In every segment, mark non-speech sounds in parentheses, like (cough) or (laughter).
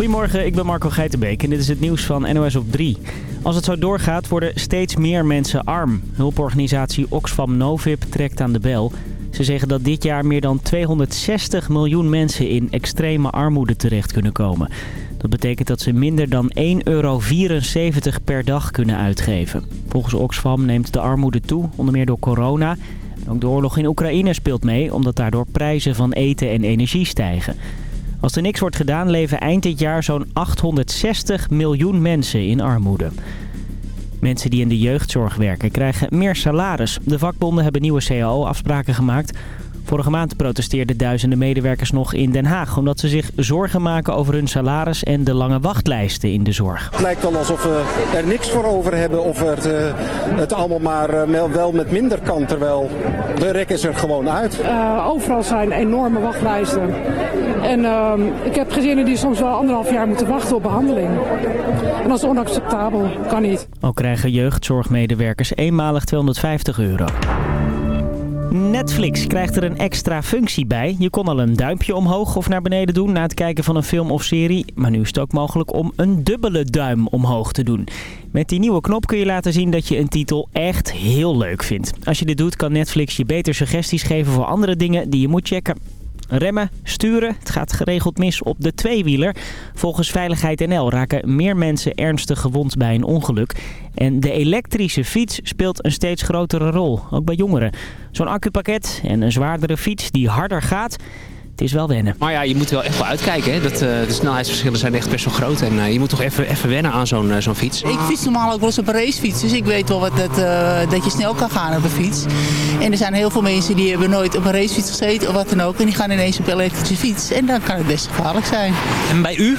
Goedemorgen, ik ben Marco Geitenbeek en dit is het nieuws van NOS op 3. Als het zo doorgaat worden steeds meer mensen arm. Hulporganisatie Oxfam Novib trekt aan de bel. Ze zeggen dat dit jaar meer dan 260 miljoen mensen in extreme armoede terecht kunnen komen. Dat betekent dat ze minder dan 1,74 euro per dag kunnen uitgeven. Volgens Oxfam neemt de armoede toe, onder meer door corona. Ook de oorlog in Oekraïne speelt mee, omdat daardoor prijzen van eten en energie stijgen. Als er niks wordt gedaan, leven eind dit jaar zo'n 860 miljoen mensen in armoede. Mensen die in de jeugdzorg werken krijgen meer salaris. De vakbonden hebben nieuwe cao-afspraken gemaakt. Vorige maand protesteerden duizenden medewerkers nog in Den Haag... omdat ze zich zorgen maken over hun salaris en de lange wachtlijsten in de zorg. Het lijkt wel alsof we er niks voor over hebben of het, uh, het allemaal maar uh, wel met minder kan... terwijl de rek is er gewoon uit. Uh, overal zijn enorme wachtlijsten. En ehm, ik heb gezinnen die soms wel anderhalf jaar moeten wachten op behandeling. En dat is onacceptabel, kan niet. Ook krijgen jeugdzorgmedewerkers eenmalig 250 euro. Netflix krijgt er een extra functie bij. Je kon al een duimpje omhoog of naar beneden doen na het kijken van een film of serie. Maar nu is het ook mogelijk om een dubbele duim omhoog te doen. Met die nieuwe knop kun je laten zien dat je een titel echt heel leuk vindt. Als je dit doet kan Netflix je beter suggesties geven voor andere dingen die je moet checken. Remmen, sturen. Het gaat geregeld mis op de tweewieler. Volgens Veiligheid NL raken meer mensen ernstig gewond bij een ongeluk. En de elektrische fiets speelt een steeds grotere rol, ook bij jongeren. Zo'n accupakket en een zwaardere fiets die harder gaat... Het is wel wennen. Maar ja, je moet wel echt wel uitkijken. Hè? Dat, uh, de snelheidsverschillen zijn echt best wel groot. En uh, je moet toch even, even wennen aan zo'n uh, zo'n fiets. Ik fiets normaal ook wel eens op een racefiets. Dus ik weet wel wat dat, dat je snel kan gaan op een fiets. En er zijn heel veel mensen die hebben nooit op een racefiets gezeten of wat dan ook. En die gaan ineens op een elektrische fiets. En dan kan het best gevaarlijk zijn. En bij u?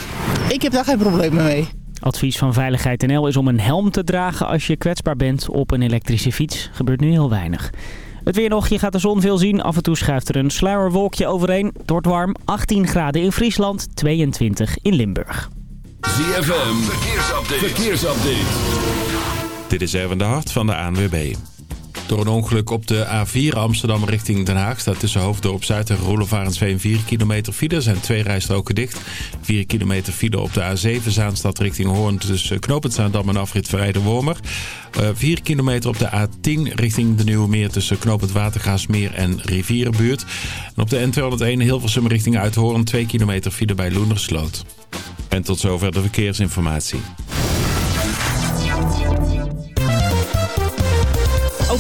Ik heb daar geen probleem mee. Advies van Veiligheid NL is om een helm te dragen als je kwetsbaar bent op een elektrische fiets. Gebeurt nu heel weinig. Het weer nog, je gaat de zon veel zien. Af en toe schuift er een sluierwolkje overheen. Het wordt warm, 18 graden in Friesland, 22 in Limburg. ZFM, verkeersupdate. verkeersupdate. Dit is Erwin de Hart van de ANWB. Door een ongeluk op de A4 Amsterdam richting Den Haag... staat tussen Hoofddorp Zuid en Roelofarensveen 4 kilometer file. Zijn twee rijstroken dicht. 4 kilometer file op de A7 Zaanstad richting Hoorn... tussen Knopend Zaandam en afrit Verrijden-Wormer. Uh, 4 kilometer op de A10 richting de Nieuwe Meer... tussen Knopend Watergaasmeer en Rivierenbuurt. En op de N201 Hilversum richting Uithoorn... 2 kilometer file bij Loenersloot. En tot zover de verkeersinformatie.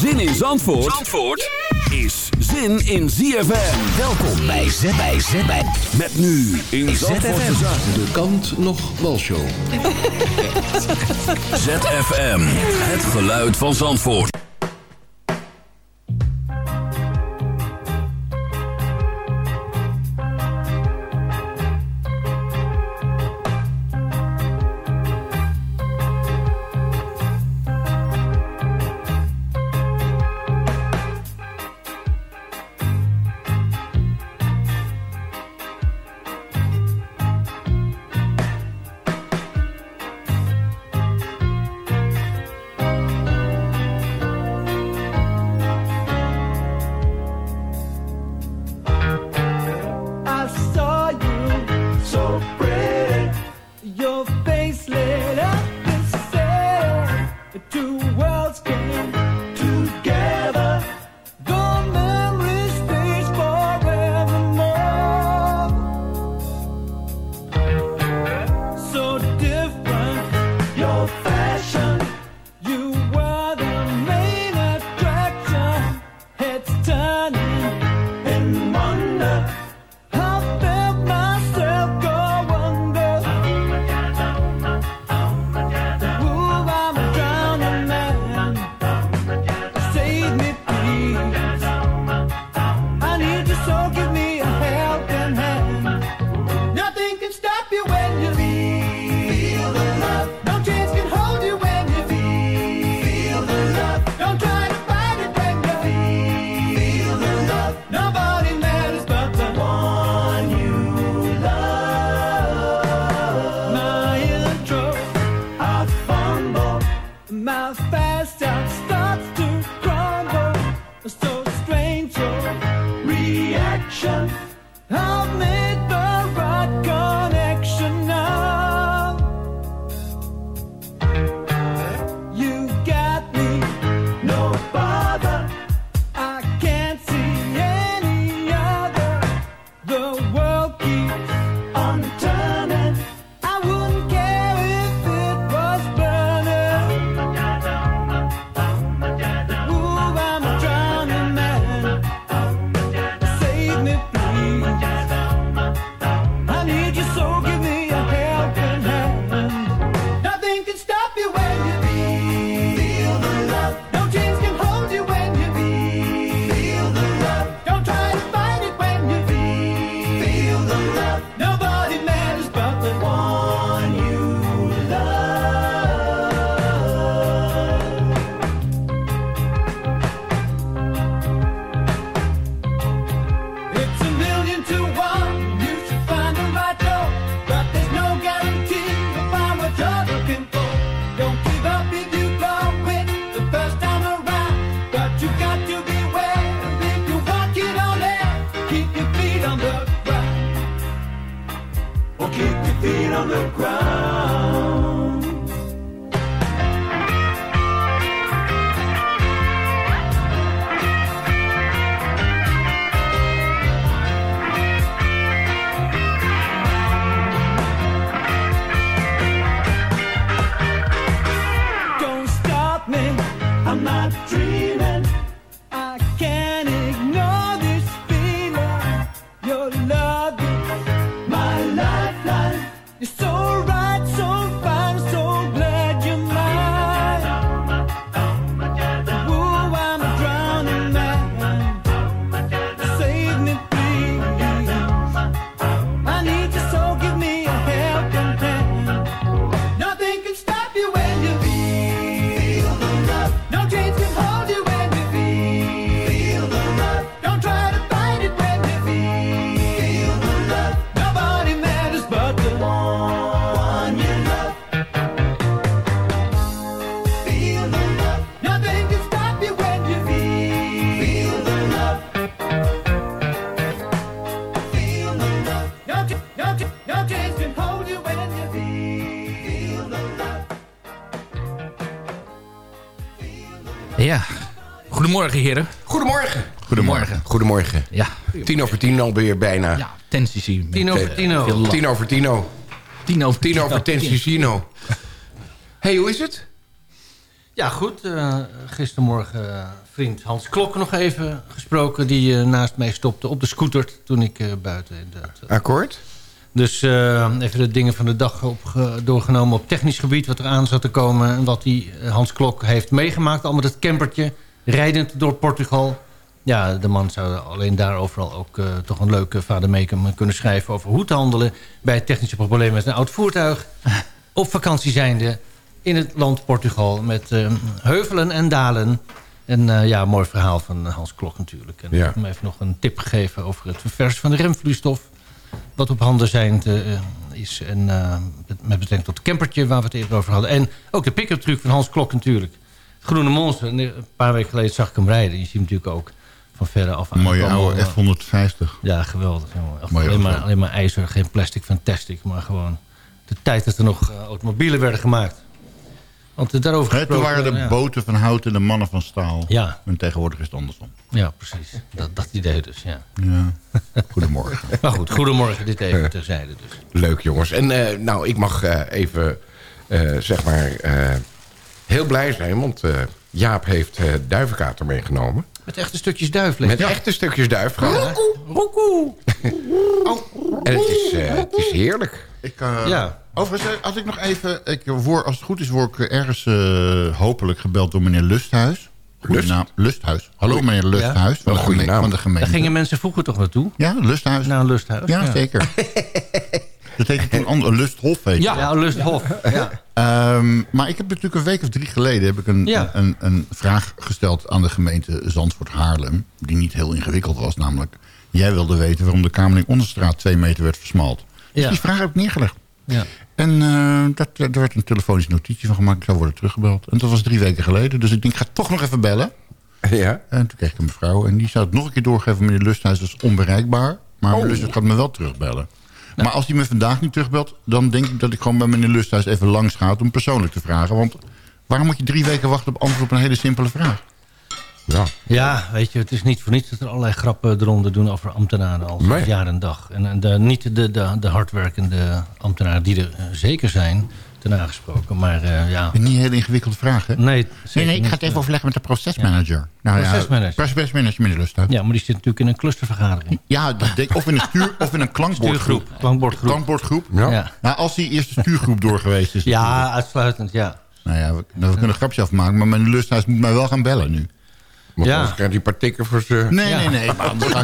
Zin in Zandvoort, Zandvoort is zin in ZFM. Welkom bij Z bij Z bij. Met nu in Zandvoortse Zaken. De kant nog walshow. (laughs) ZFM, het geluid van Zandvoort. Goedemorgen, heren. Goedemorgen. Goedemorgen. Goedemorgen. Ja. Tien over tien alweer bijna. Ja, Tensisi. Tien over tino. Tien over tino. Tien over Tien over Tensicino. hey, hoe is het? Ja, goed. Eh, gistermorgen eh, vriend Hans Klok nog even gesproken... die eh, naast mij stopte op de scooter toen ik eh, buiten inderdaad... Akkoord. Dus eh, even de dingen van de dag opge- doorgenomen op technisch gebied... wat er aan zat te komen en wat die Hans Klok heeft meegemaakt. Allemaal dat campertje, rijdend door Portugal. Ja, de man zou alleen daar overal ook eh, toch een leuke vader kunnen schrijven... over hoe te handelen bij technische problemen met een oud voertuig. (laughs) op vakantie zijnde in het land Portugal met eh, heuvelen en dalen. En eh, ja, mooi verhaal van Hans Klok natuurlijk. En Ja. ik heb hem even nog een tip gegeven over het verversen van de remvloeistof wat op handen zijn te, eh, is. En met- betrekking tot het campertje waar we het eerder over hadden. En ook de pick-up truck van Hans Klok natuurlijk. Groene Monster. En Een paar weken geleden zag ik hem rijden. Je ziet hem natuurlijk ook van verre af Een mooie oude F-150. Ja, geweldig. jongen. Alleen, maar, alleen maar ijzer, geen plastic, fantastic. Maar gewoon de tijd dat er nog eh, automobielen werden gemaakt. Want eh, daarover Hè, toen gesproken, waren de ja. boten van hout en de mannen van staal. Ja. En tegenwoordig is het andersom. Ja, precies. Dat, dat idee dus, ja. Ja. Goedemorgen. (laughs) Maar goed, goedemorgen. Dit even terzijde dus. Leuk jongens. En eh, nou, ik mag eh, even, eh, zeg maar, eh, heel blij zijn. Want eh, Jaap heeft eh duivenkater meegenomen. Met echte stukjes duif. Met echte stukjes duif. gehad. (laughs) En het is, eh, het is heerlijk. Ik, eh, Ja. Overigens, als ik nog even... Ik, word, als het goed is, word ik ergens eh, hopelijk gebeld door meneer Lusthuis. Goeie Lust? naam. Lusthuis. Hallo meneer Lusthuis Ja? van, de Een goede geme- naam. van de gemeente. Daar gingen mensen vroeger toch naartoe? Ja, Lusthuis. Naar een lusthuis? Ja, zeker. (laughs) Dat heette toen ander, Lusthof. Heet Ja, ja Lusthof. (laughs) Ja. Ehm, maar ik heb natuurlijk een week of drie geleden heb ik een, Ja. een, een vraag gesteld aan de gemeente Zandvoort-Haarlem. Die niet heel ingewikkeld was. Namelijk, jij wilde weten waarom de Kamerling Onderstraat twee meter werd versmald. Dus Ja. die vraag heb ik neergelegd. Ja. En eh, dat, er werd een telefonische notitie van gemaakt. Ik zou worden teruggebeld. En dat was drie weken geleden. Dus ik denk, ik ga toch nog even bellen. Ja. En toen kreeg ik een mevrouw. En die zou het nog een keer doorgeven. Meneer Lusthuis is onbereikbaar. Maar meneer Lusthuis gaat me wel terugbellen. Maar als hij me vandaag niet terugbelt... dan denk ik dat ik gewoon bij meneer Lusthuis even langs ga... om persoonlijk te vragen. Want waarom moet je drie weken wachten op antwoord op een hele simpele vraag? Ja. Ja, weet je, het is niet voor niets dat er allerlei grappen eronder doen over ambtenaren al Nee. jaar en dag. En, en de, niet de, de, de hardwerkende ambtenaren die er eh, zeker zijn, ten aangesproken. Maar eh, ja, Niet een hele ingewikkelde vraag, hè? nee, Nee, ik ga het even overleggen met de procesmanager. Nou, Procesmanager. Ja, procesmanager. Ja, maar die zit natuurlijk in een clustervergadering. Ja, of in een, stuur, of in een klankbordgroep. Stuurgroep, klankbordgroep. Klankbordgroep. Ja. Ja, Nou, als die eerst de stuurgroep door geweest is. ja uitsluitend, ja. Nou ja, we, nou, we kunnen een grapje afmaken. Maar meneer Lusthuis moet mij wel gaan bellen nu. Ja. anders krijgt hij een paar tikken voor ze. Nee, Ja. nee, nee.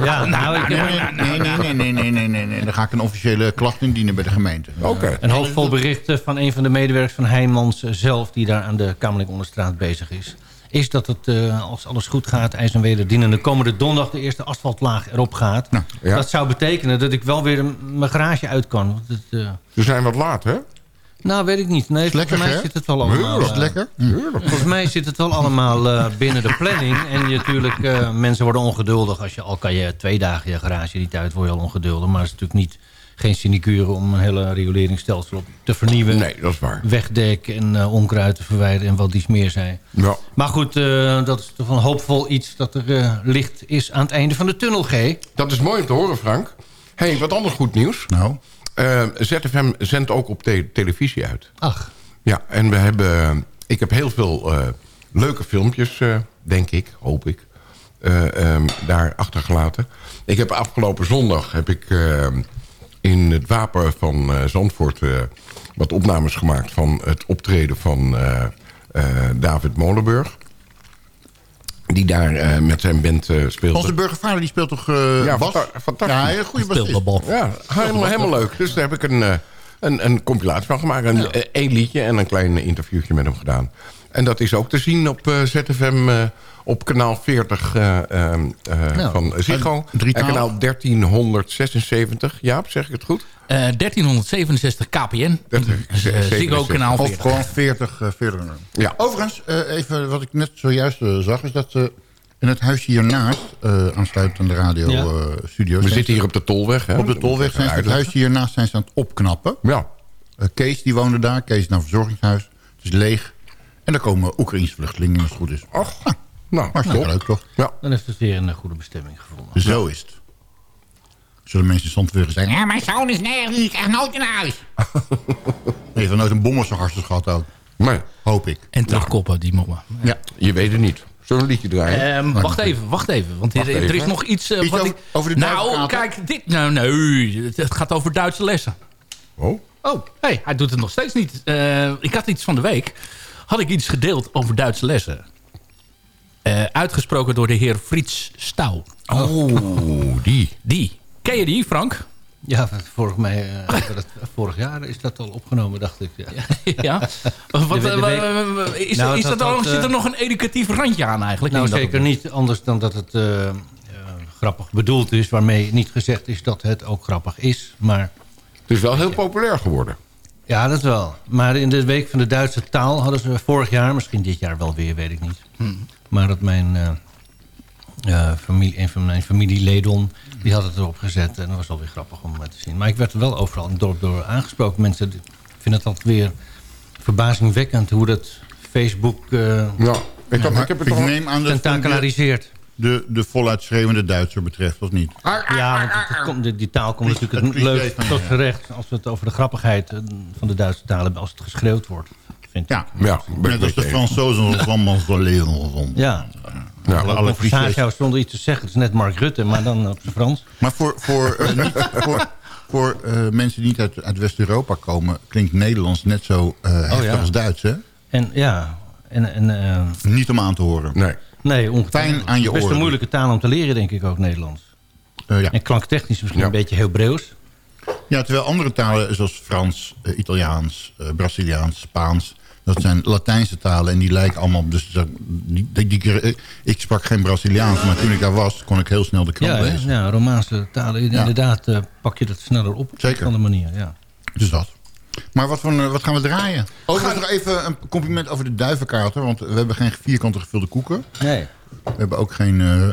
Ja, nou, ik nee, heb- nee, nee, nee, nee, nee, nee. Dan ga ik een officiële klacht indienen bij de gemeente. Oké. Een hoopvol bericht eh, van een van de medewerkers van Heijmans eh, zelf... die daar aan de Kamerling Onderstraat bezig is... is dat het, eh, als alles goed gaat, ijs en wederdienen... de komende donderdag de eerste asfaltlaag erop gaat. Ja. Dat zou betekenen dat ik wel weer mijn garage uit kan. Want het, eh, We zijn wat laat, hè? Nou, weet ik niet. Nee, lekker, volgens mij zit het wel allemaal... Is het lekker? Volgens mij zit het wel allemaal eh, binnen de planning. En je, natuurlijk, eh, mensen worden ongeduldig. Als je al kan je twee dagen je garage niet uit, word je al ongeduldig. Maar het is natuurlijk niet geen sinecure om een hele rioleringsstelsel op te vernieuwen. Nee, dat is waar. Wegdek en eh, onkruid te verwijderen en wat iets meer zijn. Ja. Maar goed, eh, dat is toch wel hoopvol iets dat er eh, licht is aan het einde van de tunnel, G. Dat is mooi om te horen, Frank. hey, wat anders goed nieuws. Nou? Eh, ZFM zendt ook op te- televisie uit. Ach. Ja, en we hebben... Ik heb heel veel eh, leuke filmpjes, eh, denk ik, hoop ik, ehm, daar achtergelaten. Ik heb afgelopen zondag heb ik in het Wapen van Zandvoort... wat opnames gemaakt van het optreden van David Molenburg. Die daar eh, met zijn band eh, speelde. Onze burgervader die speelt toch uh, Ja, bas? fantastisch. Ja, een goede bassist. Ja, helemaal, helemaal leuk. Dus daar heb ik een, eh, een, een compilatie van gemaakt. Een, eh, één liedje en een klein interviewtje met hem gedaan. En dat is ook te zien op eh, ZFM eh, op kanaal 40 eh, ehm, eh, Ja. van Ziggo. En En kanaal 1376. Jaap, zeg ik het goed? Eh, 1367 KPN. Dus, eh, Ziggo kanaal Of 40. gewoon 40, eh 40. Ja. Overigens, eh, even wat ik net zojuist eh, zag... is dat ze in het huisje hiernaast, eh aansluitend aan de radio Ja. eh, studio... We zitten hier op de Tolweg. Hè? Op de Tolweg zijn ze het huisje hiernaast zijn ze aan het opknappen. Ja. Eh, Kees die woonde daar. Kees is naar een verzorgingshuis. Het is leeg. En daar komen Oekraïnse vluchtelingen als het goed is. Och, nou, hartstikke top. leuk toch? Ja. Dan heeft het weer een eh, goede bestemming gevonden. Zo is het. Zullen mensen soms weer zeggen... Ja, mijn zoon is nergens, die krijgt nooit een huis. (laughs) Nee, van nooit een bom op zijn hartstikke gehad ook. Nee. Hoop ik. En terugkoppen, die mommen. Ja. Je weet het niet. Zullen we een liedje draaien? Ehm, wacht even, wacht even. Want Wacht er, er is nog iets... eh, Iets wat over- ik, over de Nou, kijk, dit... Nou, nee, het, het gaat over Duitse lessen. Oh? Oh, hey, hij doet het nog steeds niet. Eh, ik had iets van de week. Had ik iets gedeeld over Duitse lessen. Eh, uitgesproken door de heer Frits Stouw. Oh, die. Die. Ken je die, Frank? Ja, vorig, mij, eh, dat- vorig jaar is dat al opgenomen, dacht ik. Ja. (laughs) Ja. Wat, De- de eh, week- wa- is, Nou, is dat dat, al- zit er eh, nog een educatief randje aan eigenlijk? Nou, in dat zeker niet. Anders dan dat het eh, eh, grappig bedoeld is. Waarmee niet gezegd is dat het ook grappig is. Maar Het is wel heel populair geworden. ja, dat wel. Maar in de week van de Duitse taal hadden ze vorig jaar... misschien dit jaar wel weer, weet ik niet. Hmm. Maar dat mijn eh, eh, familie, een van mijn familieleden... die had het erop gezet. En dat was alweer grappig om eh, te zien. Maar ik werd er wel overal in het dorp door aangesproken. Mensen vinden het altijd weer verbazingwekkend... hoe dat Facebook eh ja, ik, heb, ik heb het ik neem aan dat de, de voluit schreeuwende Duitser betreft, of niet? Ja, want het, het komt, die, die taal komt natuurlijk het leuk tot ja. gerecht... als we het over de grappigheid van de Duitse taal hebben... als het geschreeuwd wordt. Vind Ja, Ja, net als de Fransozen ons allemaal zo leren. Ja. Ja, alle jou zonder iets te zeggen. Het is net Mark Rutte, maar dan op zijn Frans. Maar voor, voor, eh, niet, voor, voor eh, mensen die niet uit, uit West-Europa komen... klinkt Nederlands net zo eh, heftig Oh, ja. als Duits, hè? En ja, en, en, eh, Niet om aan te horen. Nee. nee, ongetwijfeld. Fijn aan je Het is Best een oren. moeilijke taal om te leren, denk ik ook, Nederlands. Eh, ja. En klanktechnisch misschien Ja. een beetje Hebreeuws. Ja, terwijl andere talen zoals Frans, eh, Italiaans, eh, Braziliaans, Spaans... dat zijn Latijnse talen en die lijken allemaal... op- Dus die, die, die- eh, ik sprak geen Braziliaans, maar toen ik daar was... kon ik heel snel de krant Ja, lezen. ja, Romaanse talen. Inderdaad, pak je dat sneller op. Op een andere manier, ja. Dus dat. Maar wat, een- wat gaan we draaien? Overigens nog even een compliment over de duivenkaarten. Want we hebben geen vierkante gevulde koeken. Nee. We hebben ook geen, eh,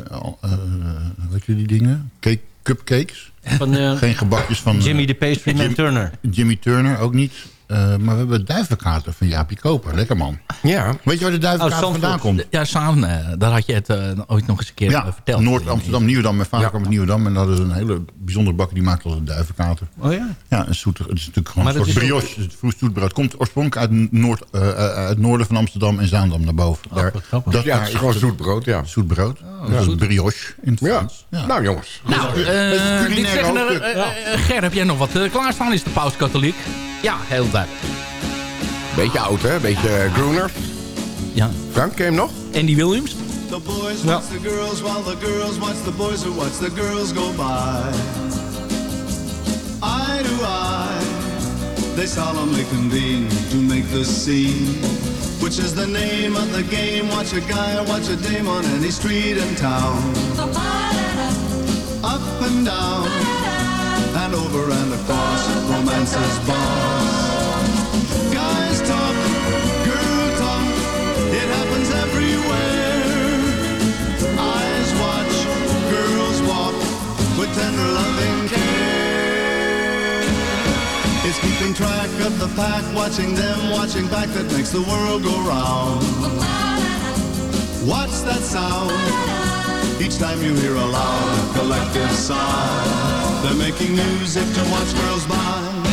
weet je die dingen? Cake, cupcakes. Van eh, Geen gebakjes van... Jimmy de Pastryman Jim- Turner. Jimmy Turner ook niet. Eh, maar we hebben duivenkaarten van Jaapie Koper. Lekker man. Ja. Weet je waar de duivenkaart Oh, vandaan komt? Ja, Saan, eh, daar had je het eh, ooit nog eens een keer Ja, verteld. Noord-Amsterdam, Nieuwedam. Mijn vader Ja. kwam uit Nieuwedam. En daar hadden ze een hele bijzondere bakker. Die maakte altijd duivenkaarten. Oh ja? Ja, een zoete, het is natuurlijk gewoon Maar een soort dat is brioche. Het vroeg zoetbrood. Komt oorspronkelijk uit, Noord, uit het noorden van Amsterdam en Zaandam naar boven. Daar, grappig. dat Ja, het is gewoon het zoet brood, ja. Zoet brood. ja. Een brioche in het. Frans. Ja. Nou jongens. Nou, Dat is eh, eh, eh, Ger, heb jij nog wat klaarstaan? Is de paus katholiek? Ja, heel duidelijk. Beetje oud, hè? Beetje uh, Groener. Ja. Frank, ken je hem nog? Andy Williams? The boys watch the girls while the girls watch the boys who watch the girls go by. Eye to eye, they solemnly convene to make the scene. Which is the name of the game? Watch a guy or watch a dame on any street in town. Up and down, and over and across, romance's boss. Guys talk, girl talk, it happens everywhere. Eyes watch, girls walk with tender loving care. It's keeping track of the pack, watching them, watching back that makes the world go round. What's that sound? Each time you hear a loud collective sigh, they're making music to watch girls by.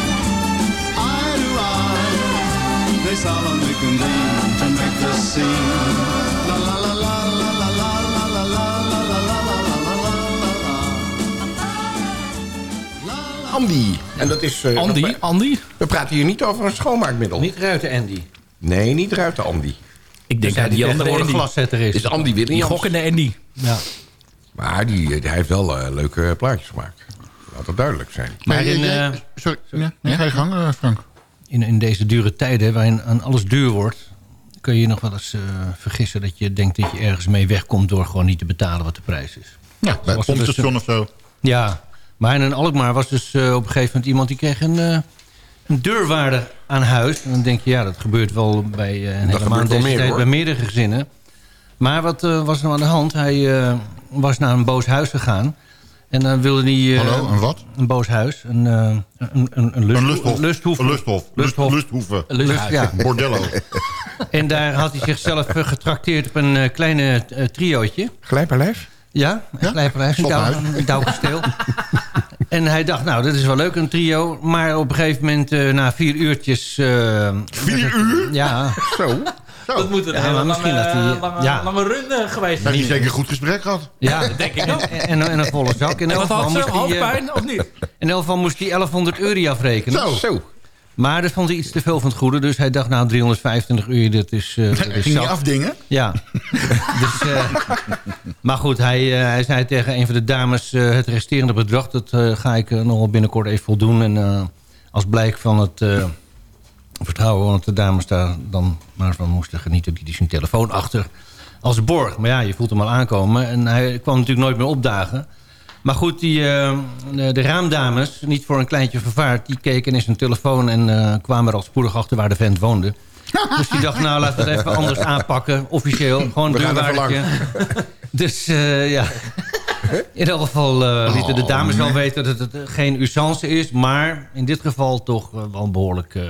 Solemnly convene to make the scene. La la la la la la la la la la la la la la la la Andy. En dat is... eh, Andy? we- Andy? We praten hier niet over een schoonmaakmiddel. Niet ruiten Andy. Nee, niet ruiten Andy. Ik denk Dus dat die hij andere Andy. glaszetter is. is Andy Williams. Die gokkende Andy. Ja. Maar die, die heeft wel eh, leuke plaatjes gemaakt. Laat dat duidelijk zijn. Maar in, eh, sorry, ja, nee, ga je gang, eh, Frank. In, in deze dure tijden waarin aan alles duur wordt... kun je je nog wel eens eh, vergissen dat je denkt dat je ergens mee wegkomt... door gewoon niet te betalen wat de prijs is. Ja, bij het dus- pompstation of zo. Ja, maar in Alkmaar was dus eh, op een gegeven moment iemand... die kreeg een, eh, een deurwaarder aan huis. En dan denk je, ja, dat gebeurt wel bij uh, wel deze meer, tijd hoor. bij meerdere gezinnen. Maar wat eh, was er nou aan de hand? Hij eh, was naar een boos huis gegaan. En dan wilde hij... eh, Hallo, een wat? Een boos huis. Een, eh, een, een, een, lust, Een lusthof. Een lusthof. Lusthof. Lusthoeven. Een lust- ja. Bordello. (laughs) En daar had hij zichzelf eh, getrakteerd op een eh, kleine eh, triootje. Glijperlijf? Ja, een Ja? glijprijs, een douwkasteel. (laughs) en hij dacht, nou, dat is wel leuk, een trio. Maar op een gegeven moment, eh, na vier uurtjes... eh, Vier uur? Ja. Zo. Dat moet een Ja, hele maar lange, misschien dat die- lange, ja. lange run eh, geweest Hij heeft zijn. zeker een goed gesprek gehad. Ja, (laughs) denk ik ook. En, en, en een volle zak. In En elk geval had ze? moest hij, eh, Hoofdpijn of niet? in elk geval moest hij 1100 euro afrekenen. Zo. Zo. Maar dat vond hij iets te veel van het goede. Dus hij dacht, nou, 325 euro, dat is, eh dat is Ging je zat. afdingen? Ja. (laughs) dus, eh, maar goed, hij, eh, hij zei tegen een van de dames... eh, het resterende bedrag, dat eh, ga ik eh, nog wel binnenkort even voldoen. En eh, als blijk van het eh, vertrouwen... want de dames daar dan maar van moesten genieten... die die zijn telefoon achter als borg. Maar ja, je voelt hem al aankomen. En hij kwam natuurlijk nooit meer opdagen. Maar goed, die, eh, de, raamdames, niet voor een kleintje vervaard... die keken in zijn telefoon en eh, kwamen er al spoedig achter waar de vent woonde. (laughs) Dus die dacht, nou, laten we het even anders aanpakken. Officieel, gewoon deurwaardertje. (laughs) Dus eh, ja, in elk geval eh, lieten de Oh, dames wel weten dat het geen usance is. Maar in dit geval toch eh, wel een behoorlijk eh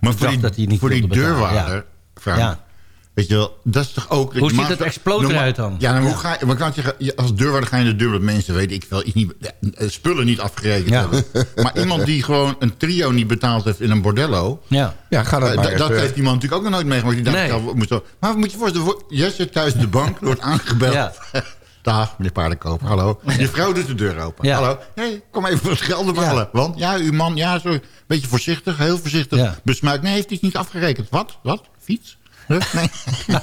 Maar voor die, dat hij niet voor die deurwaarder, Ja. Frank, Ja. weet je wel, dat is toch ook... Hoe ziet het exploot normaal- eruit dan? Ja, dan hoe ga je, maar kan je als deurwaarder ga je in de deur dat mensen weten, ik wel, iets niet, spullen niet afgerekend Ja. hebben. Maar iemand die gewoon een trio niet betaald heeft in een bordello... Ja. Ja, ga dat maar dat- eens, dat heeft die man natuurlijk ook nog nooit meegemaakt. Die dacht, Nee. ja, moeten- maar moet je voorstellen, voor- jij zit thuis in de bank, er wordt aangebeld. (laughs) Dag, meneer Paardenkoper, hallo. Je vrouw doet de deur open. Ja. Hallo, hey, kom even voor het geld ophalen. Want, ja, uw man, ja, zo, beetje voorzichtig, heel voorzichtig. Ja. Besmuikt, nee, heeft iets niet afgerekend. Wat? Wat? Fiets? Huh? Nee. (laughs)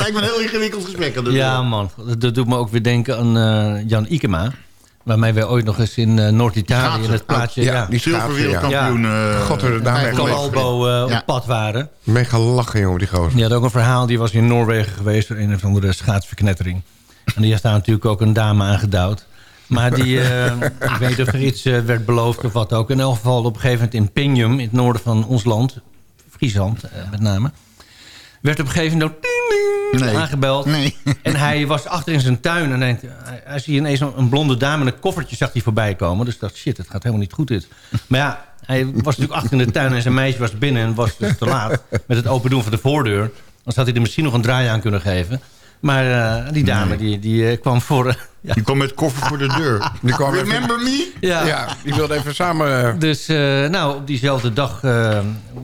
Lijkt me een heel ingewikkeld gesprek. aan Ja, man. Dat, dat doet me ook weer denken aan eh, Jan Ikema. Waarmee wij ooit nog eens in eh, Noord-Italië... in het plaatsje... Ja, ja, die ja. Zilverwereldkampioen. eh, God, daar ben ik vijf mee geleden. Calalbo eh, Ja. op pad waren. Mega lachen, jongen, die gozer. Die had ook een verhaal. Die was in Noorwegen geweest... voor een of andere schaatsverknettering. En die heeft daar natuurlijk ook een dame aangedouwd. Maar die, eh, (laughs) ik weet niet of er iets werd beloofd of wat ook. In elk geval op een gegeven moment in Pinjum... in het noorden van ons land. Friesland, met name. Werd op een gegeven moment ook ding, ding, Nee. aangebeld. Nee. (laughs) En hij was achter in zijn tuin. En hij, hij ineens een, een blonde dame met een koffertje zag hij voorbij komen. Dus dacht, shit, het gaat helemaal niet goed dit. Maar ja, hij was natuurlijk achter in de tuin en zijn meisje was binnen en was dus te laat. Met het open doen van de voordeur. Dan had hij er misschien nog een draai aan kunnen geven. Maar eh, die dame die, die eh, kwam voor... ja. Die kwam met koffer voor de deur. Die kwam even- Remember me? Ja. Ja, die wilde even samen... eh, Dus eh, nou, op diezelfde dag eh,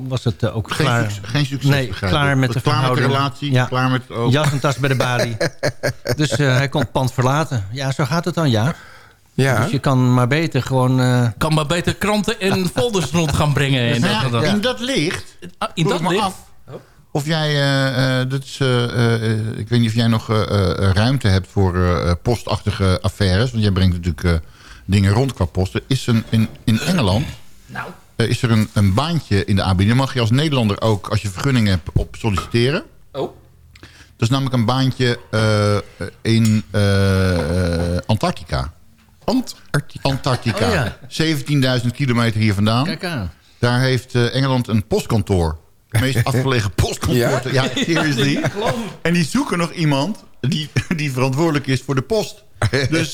was het ook Geen, klaar. succes, geen succes, Nee, klaar met de Klaar met de verhouding. relatie, Ja. klaar met... oh. Jas en tas bij de balie. (laughs) dus eh, hij kon het pand verlaten. Ja, zo gaat het dan, ja. ja. Dus je kan maar beter gewoon... eh, Kan maar beter kranten en folders rond gaan brengen. En Nou dat, ja, dat- In dat licht Ah, in dat licht? af of jij, eh, eh, dat is, eh, eh, ik weet niet of jij nog eh, eh, ruimte hebt voor postachtige affaires. Want jij brengt natuurlijk eh, dingen rond qua posten. Is een, in, in Engeland Nou. is er een, een baantje in de aanbieding. Dan mag je als Nederlander ook, als je vergunning hebt, op solliciteren. Oh. Dat is namelijk een baantje eh, in eh, Antarctica. Antarctica. Antarctica. Oh 17.000 kilometer hier vandaan. kijk aan. Daar heeft eh, Engeland een postkantoor. Meest afgelegen postkantoor. Ja? seriously. En die zoeken nog iemand die, die verantwoordelijk is voor de post. Dus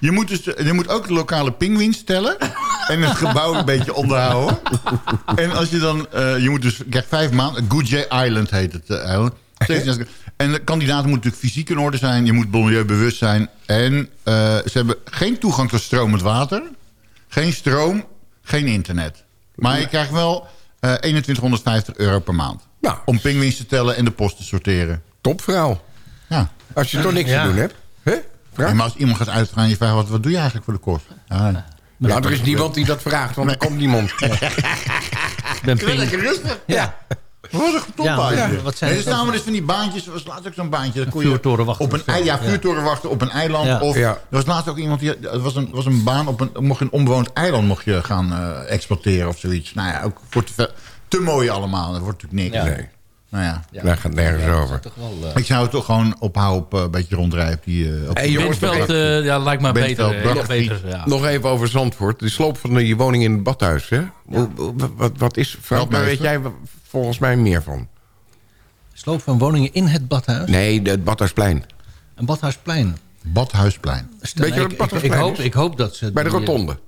je, moet dus je moet ook de lokale pinguïns stellen. En het gebouw een beetje onderhouden. En als je dan... eh, je moet dus... Kijk, vijf maanden... Goodjay Island heet het eiland. 17 En de kandidaten moeten natuurlijk fysiek in orde zijn. Je moet milieubewust zijn. En eh, ze hebben geen toegang tot stromend water. Geen stroom. Geen internet. Maar je krijgt wel eh 2150 euro per maand. Nou. Om pinguïns te tellen en de post te sorteren. Topvrouw. Ja. Als je toch niks Ja. te doen hebt. Hè? Maar als iemand gaat uitgaan en je vraagt... Wat, wat doe je eigenlijk voor de kost? Ja, Nou, er is niemand die dat vraagt, want er komt niemand. (laughs) Ik ben rustig. Ja. Wat een Ja, topbaantje. wat zijn Nee, er staan dan? we dus van die baantjes. Er was laatst ook zo'n baantje. Dat kon je vuurtoren wachten Op een, of zo. ei- ja, Ja. vuurtoren wachten op een eiland. Ja. Of Ja. er was laatst ook iemand die... Het was een, was een baan op een... Mocht je een onbewoond eiland mocht je gaan eh, exploiteren of zoiets. Nou ja, ook voor te, te mooi allemaal. Dat wordt natuurlijk niks. Ja. Nee, Nou ja. daar gaat nergens over. Toch wel, eh, Ik zou het toch gewoon ophouden op eh, een beetje rondrijden. op Die, eh, op Hey, die- jongens, Bentveld, nog ja, lijkt me Bentveld, beter. nog beter ja. Nog even over Zandvoort. De sloop van je woning in het badhuis. Hè? Wat, wat, wat is... Frank, daar weet jij volgens mij meer van. Sloop van woningen in het badhuis. Nee, de- het Badhuisplein. Een badhuisplein. Badhuisplein. Stel, Weet je wat ik, het ik, ik, badhuisplein hoop, ik hoop dat ze... Bij de die, rotonde.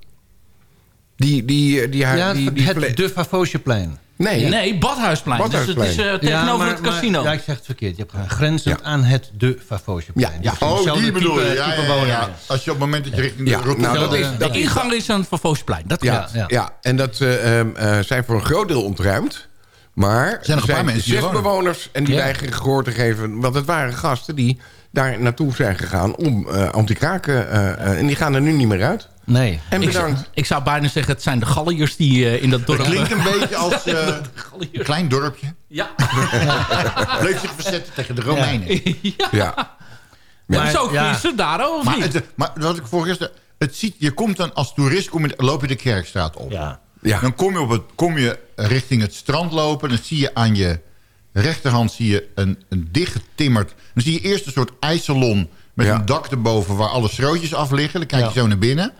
Die, die, die, Ja, die, die, het De Favosjeplein. Nee, Nee, Badhuisplein. Badhuisplein. Dus het is eh, tegenover maar- het casino. Maar, ja, ik zeg het verkeerd. Je hebt grenzend Ja. aan het De Favosjeplein. Ja, ja. Dus Oh, hetzelfde die bedoel je. Ja, ja, ja, ja. Als je op het moment dat je richting Ja, de rotonde... nou, dat is- dat de ingang is aan het Vervoosplein. Dat Ja, klopt. ja. ja. en dat eh, ehm, eh, zijn voor een groot deel ontruimd. Maar er zijn nog een paar mensen zes er wonen. bewoners en die Ja. weigeren gehoor te geven. Want het waren gasten die daar naartoe zijn gegaan om eh anti-kraken. en die gaan er nu niet meer uit. Nee. En Ik, zou- bedankt. ik zou bijna zeggen, het zijn de Galliërs die eh, in dat dorp... Het klinkt een beetje (laughs) als eh, een klein dorpje. Ja. (laughs) Bleef zich verzetten tegen de Romeinen. Ja. Maar, Ja. zo ja. is het daar, of Maar, niet? het, maar wat ik vorige keer zei... Het ziet, je komt dan als toerist, kom je, loop je de Kerkstraat op. Ja. Ja. Dan kom je, op het, kom je richting het strand lopen. Dan zie je aan je rechterhand zie je een, een dichtgetimmerd... Dan zie je eerst een soort ijssalon met Ja. een dak erboven... waar alle schrootjes af liggen. Dan kijk je Ja. zo naar binnen.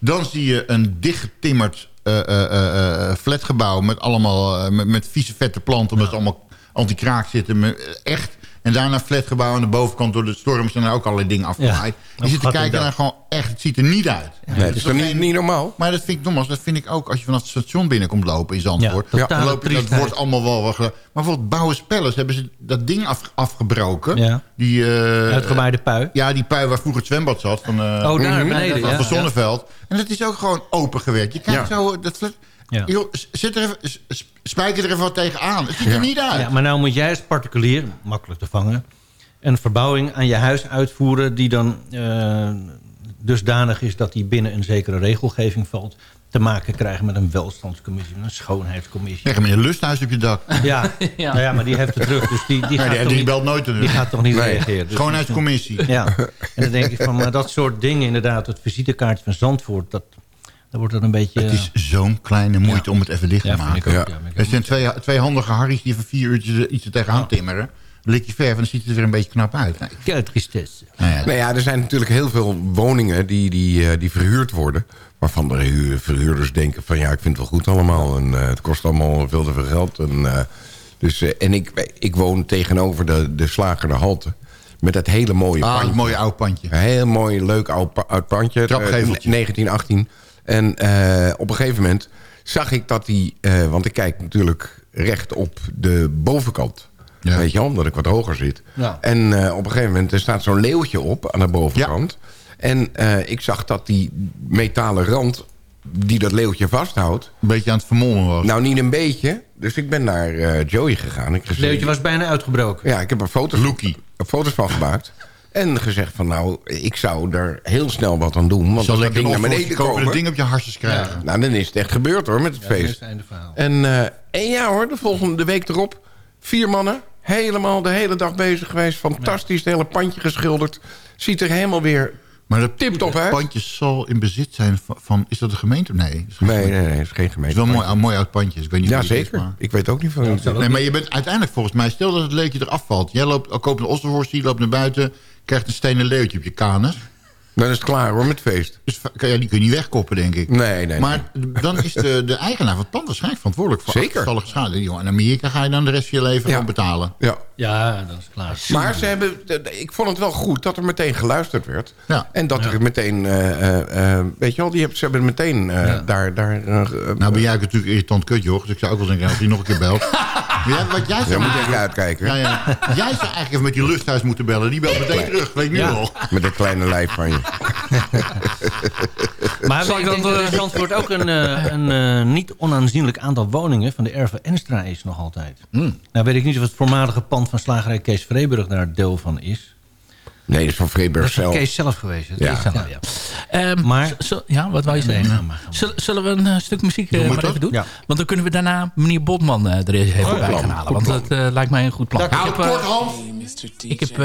Dan zie je een dichtgetimmerd eh, eh, eh, flatgebouw... met allemaal met, met vieze vette planten... omdat het allemaal anti-kraak zitten. Echt. En daarna flatgebouw aan de bovenkant... door de storm zijn er ook allerlei dingen afgewaaid. Ja. Je zit te kijken naar gewoon echt... het ziet er niet uit. Nee, dat is toch niet, niet normaal? Maar dat vind ik nogmaals, dat vind ik ook als je vanaf het station binnenkomt lopen in Zandvoort. Ja, dan loop je, dat wordt allemaal wel wat. Maar bijvoorbeeld Bouwers Palace hebben ze dat ding af, afgebroken. Ja. Die, Uitgemaaide pui. ja, die pui waar vroeger het zwembad zat. Van, eh, Oh, daar beneden, Van, ja. van Zonneveld. En dat is ook gewoon open gewerkt. Je kijkt zo... Dat, Ja. Zet er even, spijker er even wat tegenaan. Het ziet er niet uit. Ja, maar nou moet jij als particulier, makkelijk te vangen... een verbouwing aan je huis uitvoeren... die dan eh, dusdanig is dat die binnen een zekere regelgeving valt... te maken krijgen met een welstandscommissie, een schoonheidscommissie. Leg maar een lusthuis op je dak. (laughs) Ja, ja. Nou ja, maar die heeft het terug. Dus die, die, Nee, gaat, die, toch die niet, belt nooit terug. die gaat toch niet Nee. reageren. Dus- Schoonheidscommissie. Ja, en dan denk ik van, maar dat soort dingen inderdaad... het visitekaartje van Zandvoort, dat, dat wordt dan een beetje... Het is zo'n kleine moeite om het even dicht te Ja, maken. ook, ja, Er zijn twee, twee handige harries die even vier uurtjes er iets er tegenaan timmeren. Dan lik je verf en dan ziet het er weer een beetje knap uit. Nee. Quelle tristesse. Nou ja, Nou ja, er zijn natuurlijk heel veel woningen die, die, eh, die verhuurd worden. Waarvan de huur- verhuurders denken van ja, ik vind het wel goed allemaal. En eh, het kost allemaal veel te veel geld. En, eh, dus, eh, en ik, ik woon tegenover de, de slager de Halte. Met dat hele mooie Ah, pandje. het mooie oud pandje. Een heel mooi, leuk oud, oud pandje. Trapgeveltje. Eh, 1918. En eh, op een gegeven moment zag ik dat die... eh, want ik kijk natuurlijk recht op de bovenkant Weet je wel, omdat ik wat hoger zit. Ja. En eh, op een gegeven moment er staat zo'n leeuwtje op aan de bovenkant. En ik zag dat die metalen rand die dat leeuwtje vasthoudt... Een beetje aan het vermommen was. Nou, niet een beetje. Dus ik ben naar Joey gegaan. Ik Het leeuwtje was bijna uitgebroken. Ja, ik heb er foto's, foto's van gemaakt. En gezegd van nou, ik zou er heel snel wat aan doen. Want Zal als dat ding naar beneden komen... dat ding op je hartjes krijgen. Nou, dan is het echt gebeurd hoor, met het Ja, dat is feest. het einde verhaal. En, eh, en ja hoor, de volgende week erop. Vier mannen, helemaal de hele dag bezig geweest. Fantastisch, het hele pandje geschilderd. Ziet er helemaal weer Maar dat tip-top uit. pandje zal in bezit zijn van... van- is dat de gemeente? Nee. is Nee, gemeente. nee, nee, het is geen Het gemeente. is wel een mooi, een mooi oud pandje. Ik weet niet Ja, hoe het is, zeker. maar- Ik weet ook niet van... Nee, maar je bent uiteindelijk volgens mij... Stel dat het leeuwtje eraf valt. Jij loopt, koopt een ossenworst, je loopt naar buiten... krijgt een stenen leeuwtje op je kanus. Dan is het klaar hoor, met het feest. Dus ja, die kun je niet wegkoppen, denk ik. Nee, nee, Maar dan is de, de eigenaar van het pand waarschijnlijk verantwoordelijk... voor Zeker. achterstallige schade. Joh, in Amerika ga je dan de rest van je leven Ja. gewoon betalen. Ja. Ja, dat is klaar. Maar ze hebben, ik vond het wel goed dat er meteen geluisterd werd. Ja. En dat er meteen, eh, eh, eh, weet je wel, die hebben, ze hebben meteen eh, daar... daar Nou ben jij natuurlijk irritant kut, joh. Dus ik zou ook wel denken, als hij nog een keer belt. (laughs) Maar jij, wat jij ja, zou moet even uitkijken. Ja, ja. Jij zou eigenlijk even met je lusthuis moeten bellen. Die belt meteen terug, weet ik nu Ja. al. Met dat kleine lijf van je. (laughs) Maar Zal ik dan, dat eh, Zandvoort ook een, eh, een eh, niet onaanzienlijk aantal woningen van de Erve Enstra is nog altijd. Hmm. Nou weet ik niet of het voormalige pand van slagerij Kees Vreeburg daar deel van is. Nee, dat is van Vreeburg Dat is zelf. Kees zelf geweest. Ja. Kees zelf, ja. Ehm, Maar- ja, wat wou je zeggen? Nee, nou, Zullen, zullen we een eh, stuk muziek eh, moet maar dat? even doen? Ja. Want dan kunnen we daarna meneer Botman eh, er eens even Goed bij plan, gaan halen. Want dat eh, lijkt mij een goed plan. Ik heb, kort, eh, Hans. ik heb...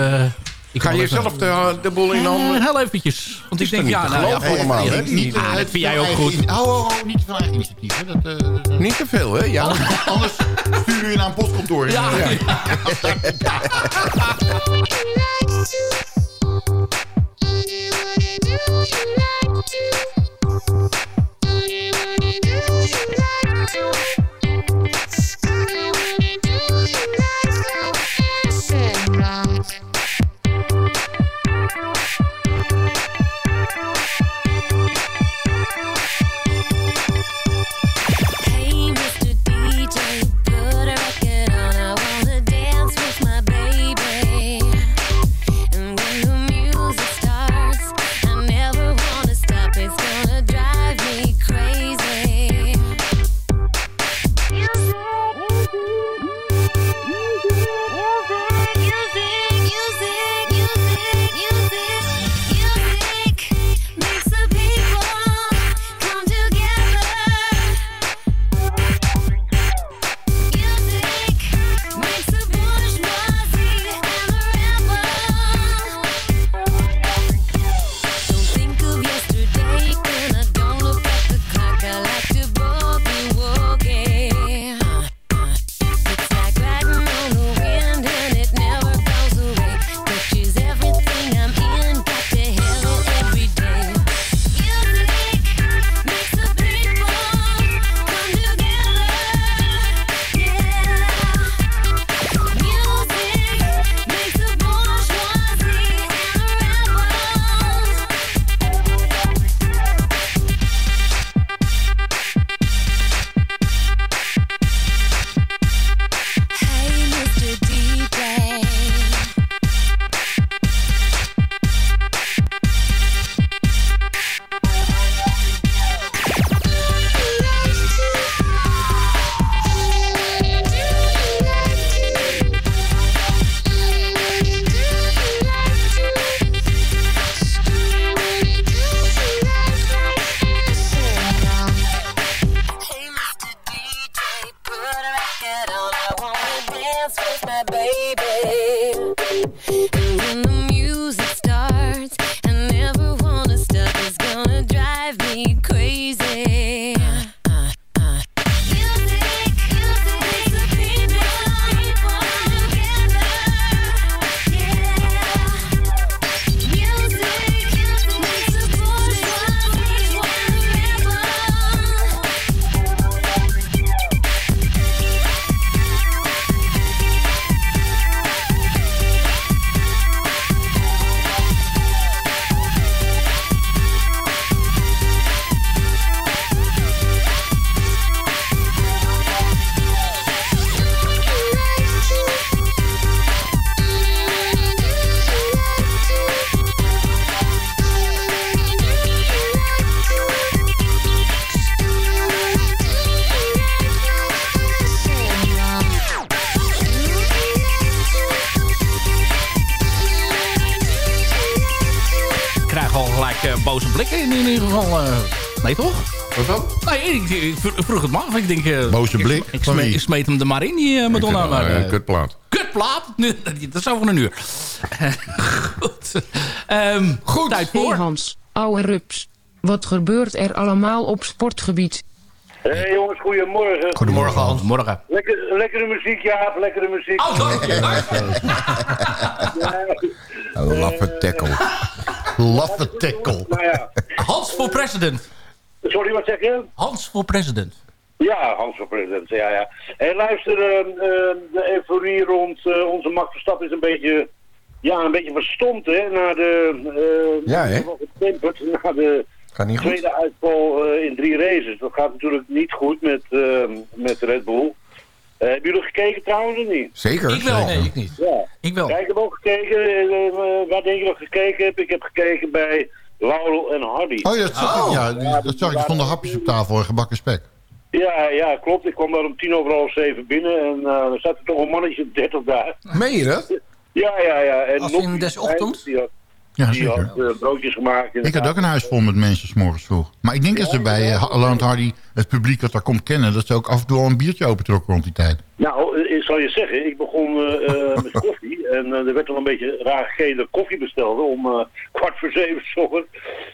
ik Ga je zelf de, de boel in handen? heel eventjes. Want ik denk, ja, nou ja, allemaal, hè? ja, Niet, dat vind jij ook goed. in- Oh, oh, oh, niet van eigen initiatief. Hè? Dat, dat, Niet te veel, hè? Ja. Anders sturen we je naar een postkantoor. Ja. (laughs) (laughs) Hey, boze blikken in, in ieder geval. eh. nee, toch? Wat dan? Nee, ik, ik vroeg het maar af. Ik denk... eh, Boze ik- blik? Ik, smeet, wie? ik smeet hem er maar in, die eh, Madonna. Maar, kutplaat. Kutplaat? (laughs) Dat is over een uur. (laughs) Goed. Ehm, Goed. Tijd voor. Hey Hans, ouwe rups. Wat gebeurt er allemaal op sportgebied? Hé jongens, goedemorgen. Goedemorgen, Hans. Morgen. Lekker, lekkere muziek, ja, lekkere muziek. Oh, dank je. (laughs) Een laffe tackle. Laffe tackle. Nou ja, Hans voor president. sorry, wat zeg je? Hans voor president. Ja, Hans van President, ja, ja. Hé, luister, ehm, de euforie rond eh, onze Max Verstappen is een beetje, ja, een beetje verstomd, hè, na de, eh, Ja, hè? getemperd, na de Gaat niet goed. tweede uitval in drie races. Dat gaat natuurlijk niet goed met, ehm, met Red Bull. Eh, hebben jullie gekeken trouwens of niet? Zeker. Ik wel. Nee, ik niet. Ja. Ik wel. Ja, ik heb ook gekeken. eh, eh, waar denk je dat ik gekeken heb? Ik heb gekeken bij Laurel en Hardy. Oh ja, dat zag ik. Ja, Ja, dat zag ik. Er stonden hapjes op tafel en gebakken spek. Ja, ja, klopt. Ik kwam daar om tien over half zeven binnen en eh, er zat er toch een mannetje 30 daar. Meen je dat? Ja, ja, ja. En Als nog in des ochtends? Die had, Ja, die zeker. had eh, broodjes gemaakt. Ik had ook een huis vol met mensen 's morgens vroeg. Maar ik denk dat ze bij uh, Land Hardy het publiek dat daar komt kennen... dat ze ook af en toe al een biertje opentrokken rond die tijd. Nou, eh, ik zal je zeggen, ik begon eh, eh, met koffie (laughs) en eh, er werd al een beetje raar gele koffie besteld om eh, kwart voor zeven 's ochtends.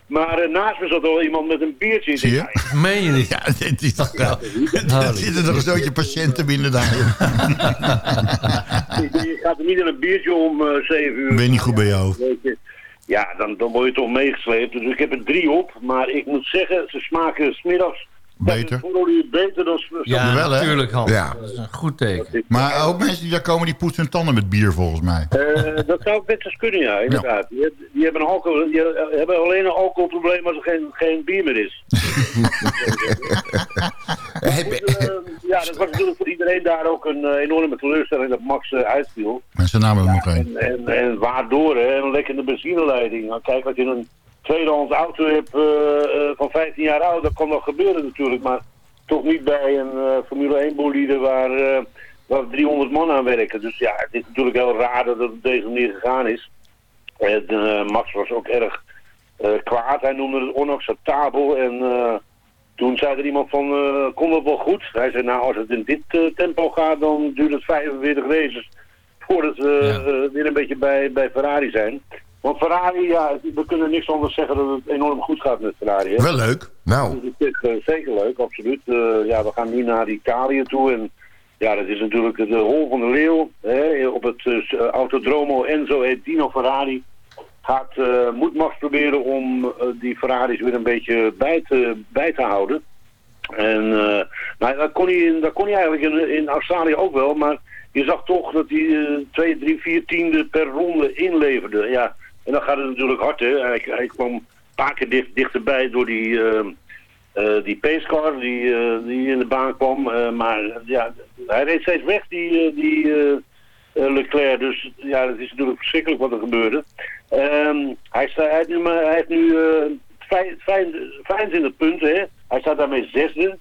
Maar eh, naast me zat al iemand met een biertje. Ik Zie je? (laughs) Meen je niet? Ja, dit is toch wel... Er zitten nog een zootje patiënten binnen daar. (laughs) "Nou, je gaat er niet in een biertje om eh, zeven uur. Ben je niet goed bij jou? Weet je, Ja, dan, dan word je toch meegesleept. Dus ik heb er drie op. Maar ik moet zeggen, ze smaken smiddags Beter. Voor beter dan... Ja, Wel, natuurlijk Hans. Ja. Dat is een goed teken. Maar ook mensen die daar komen, die poetsen hun tanden met bier volgens mij. Eh, dat zou best eens kunnen, ja, inderdaad. Die, die hebben, een alcohol, die hebben alleen een alcoholprobleem als er geen, geen bier meer (laughs) is. Eh, ja, dat was natuurlijk voor iedereen daar ook een eh, enorme teleurstelling dat Max eh, uitviel. Mensen namen er nog één. En, en, en waardoor, hè, een lekkende benzineleiding. Nou, kijk, als je een tweedehands auto hebt eh, eh, van 15 jaar oud, dat kan nog gebeuren natuurlijk. Maar toch niet bij een eh, Formule 1 bolide waar, waar 300 man aan werken. Dus ja, het is natuurlijk heel raar dat het op deze manier gegaan is. En, Max was ook erg kwaad. Hij noemde het onacceptabel. En toen zei er iemand van, eh komt dat wel goed? Hij zei, nou als het in dit tempo gaat, dan duurt het 45 races voordat we weer een beetje bij, bij Ferrari zijn. Want Ferrari, ja, we kunnen niks anders zeggen dat het enorm goed gaat met Ferrari. Hè? Wel leuk. Nou. Het is eh, zeker leuk, absoluut. Eh, ja, we gaan nu naar Italië toe en ja, dat is natuurlijk de hol van de leeuw. Hè, op het eh, Autodromo Enzo e Dino Ferrari gaat, moet Max proberen om die Ferraris weer een beetje bij te, bij te houden. En nou, dat, kon hij dat kon hij eigenlijk in, in Australië ook wel, maar je zag toch dat hij twee, drie, vier tiende per ronde inleverde. Ja, en dan gaat het natuurlijk hard, hè. Hij, kwam een paar keer dicht, dichterbij door die, eh, die pacecar die, eh, die in de baan kwam. Eh, maar ja, hij reed steeds weg, die, die Leclerc. Dus ja, het is natuurlijk verschrikkelijk wat er gebeurde. Ehm, hij, sta, hij heeft nu, hij heeft nu eh, vijf- vijf- 25 punten, hè. Hij staat daarmee zesde.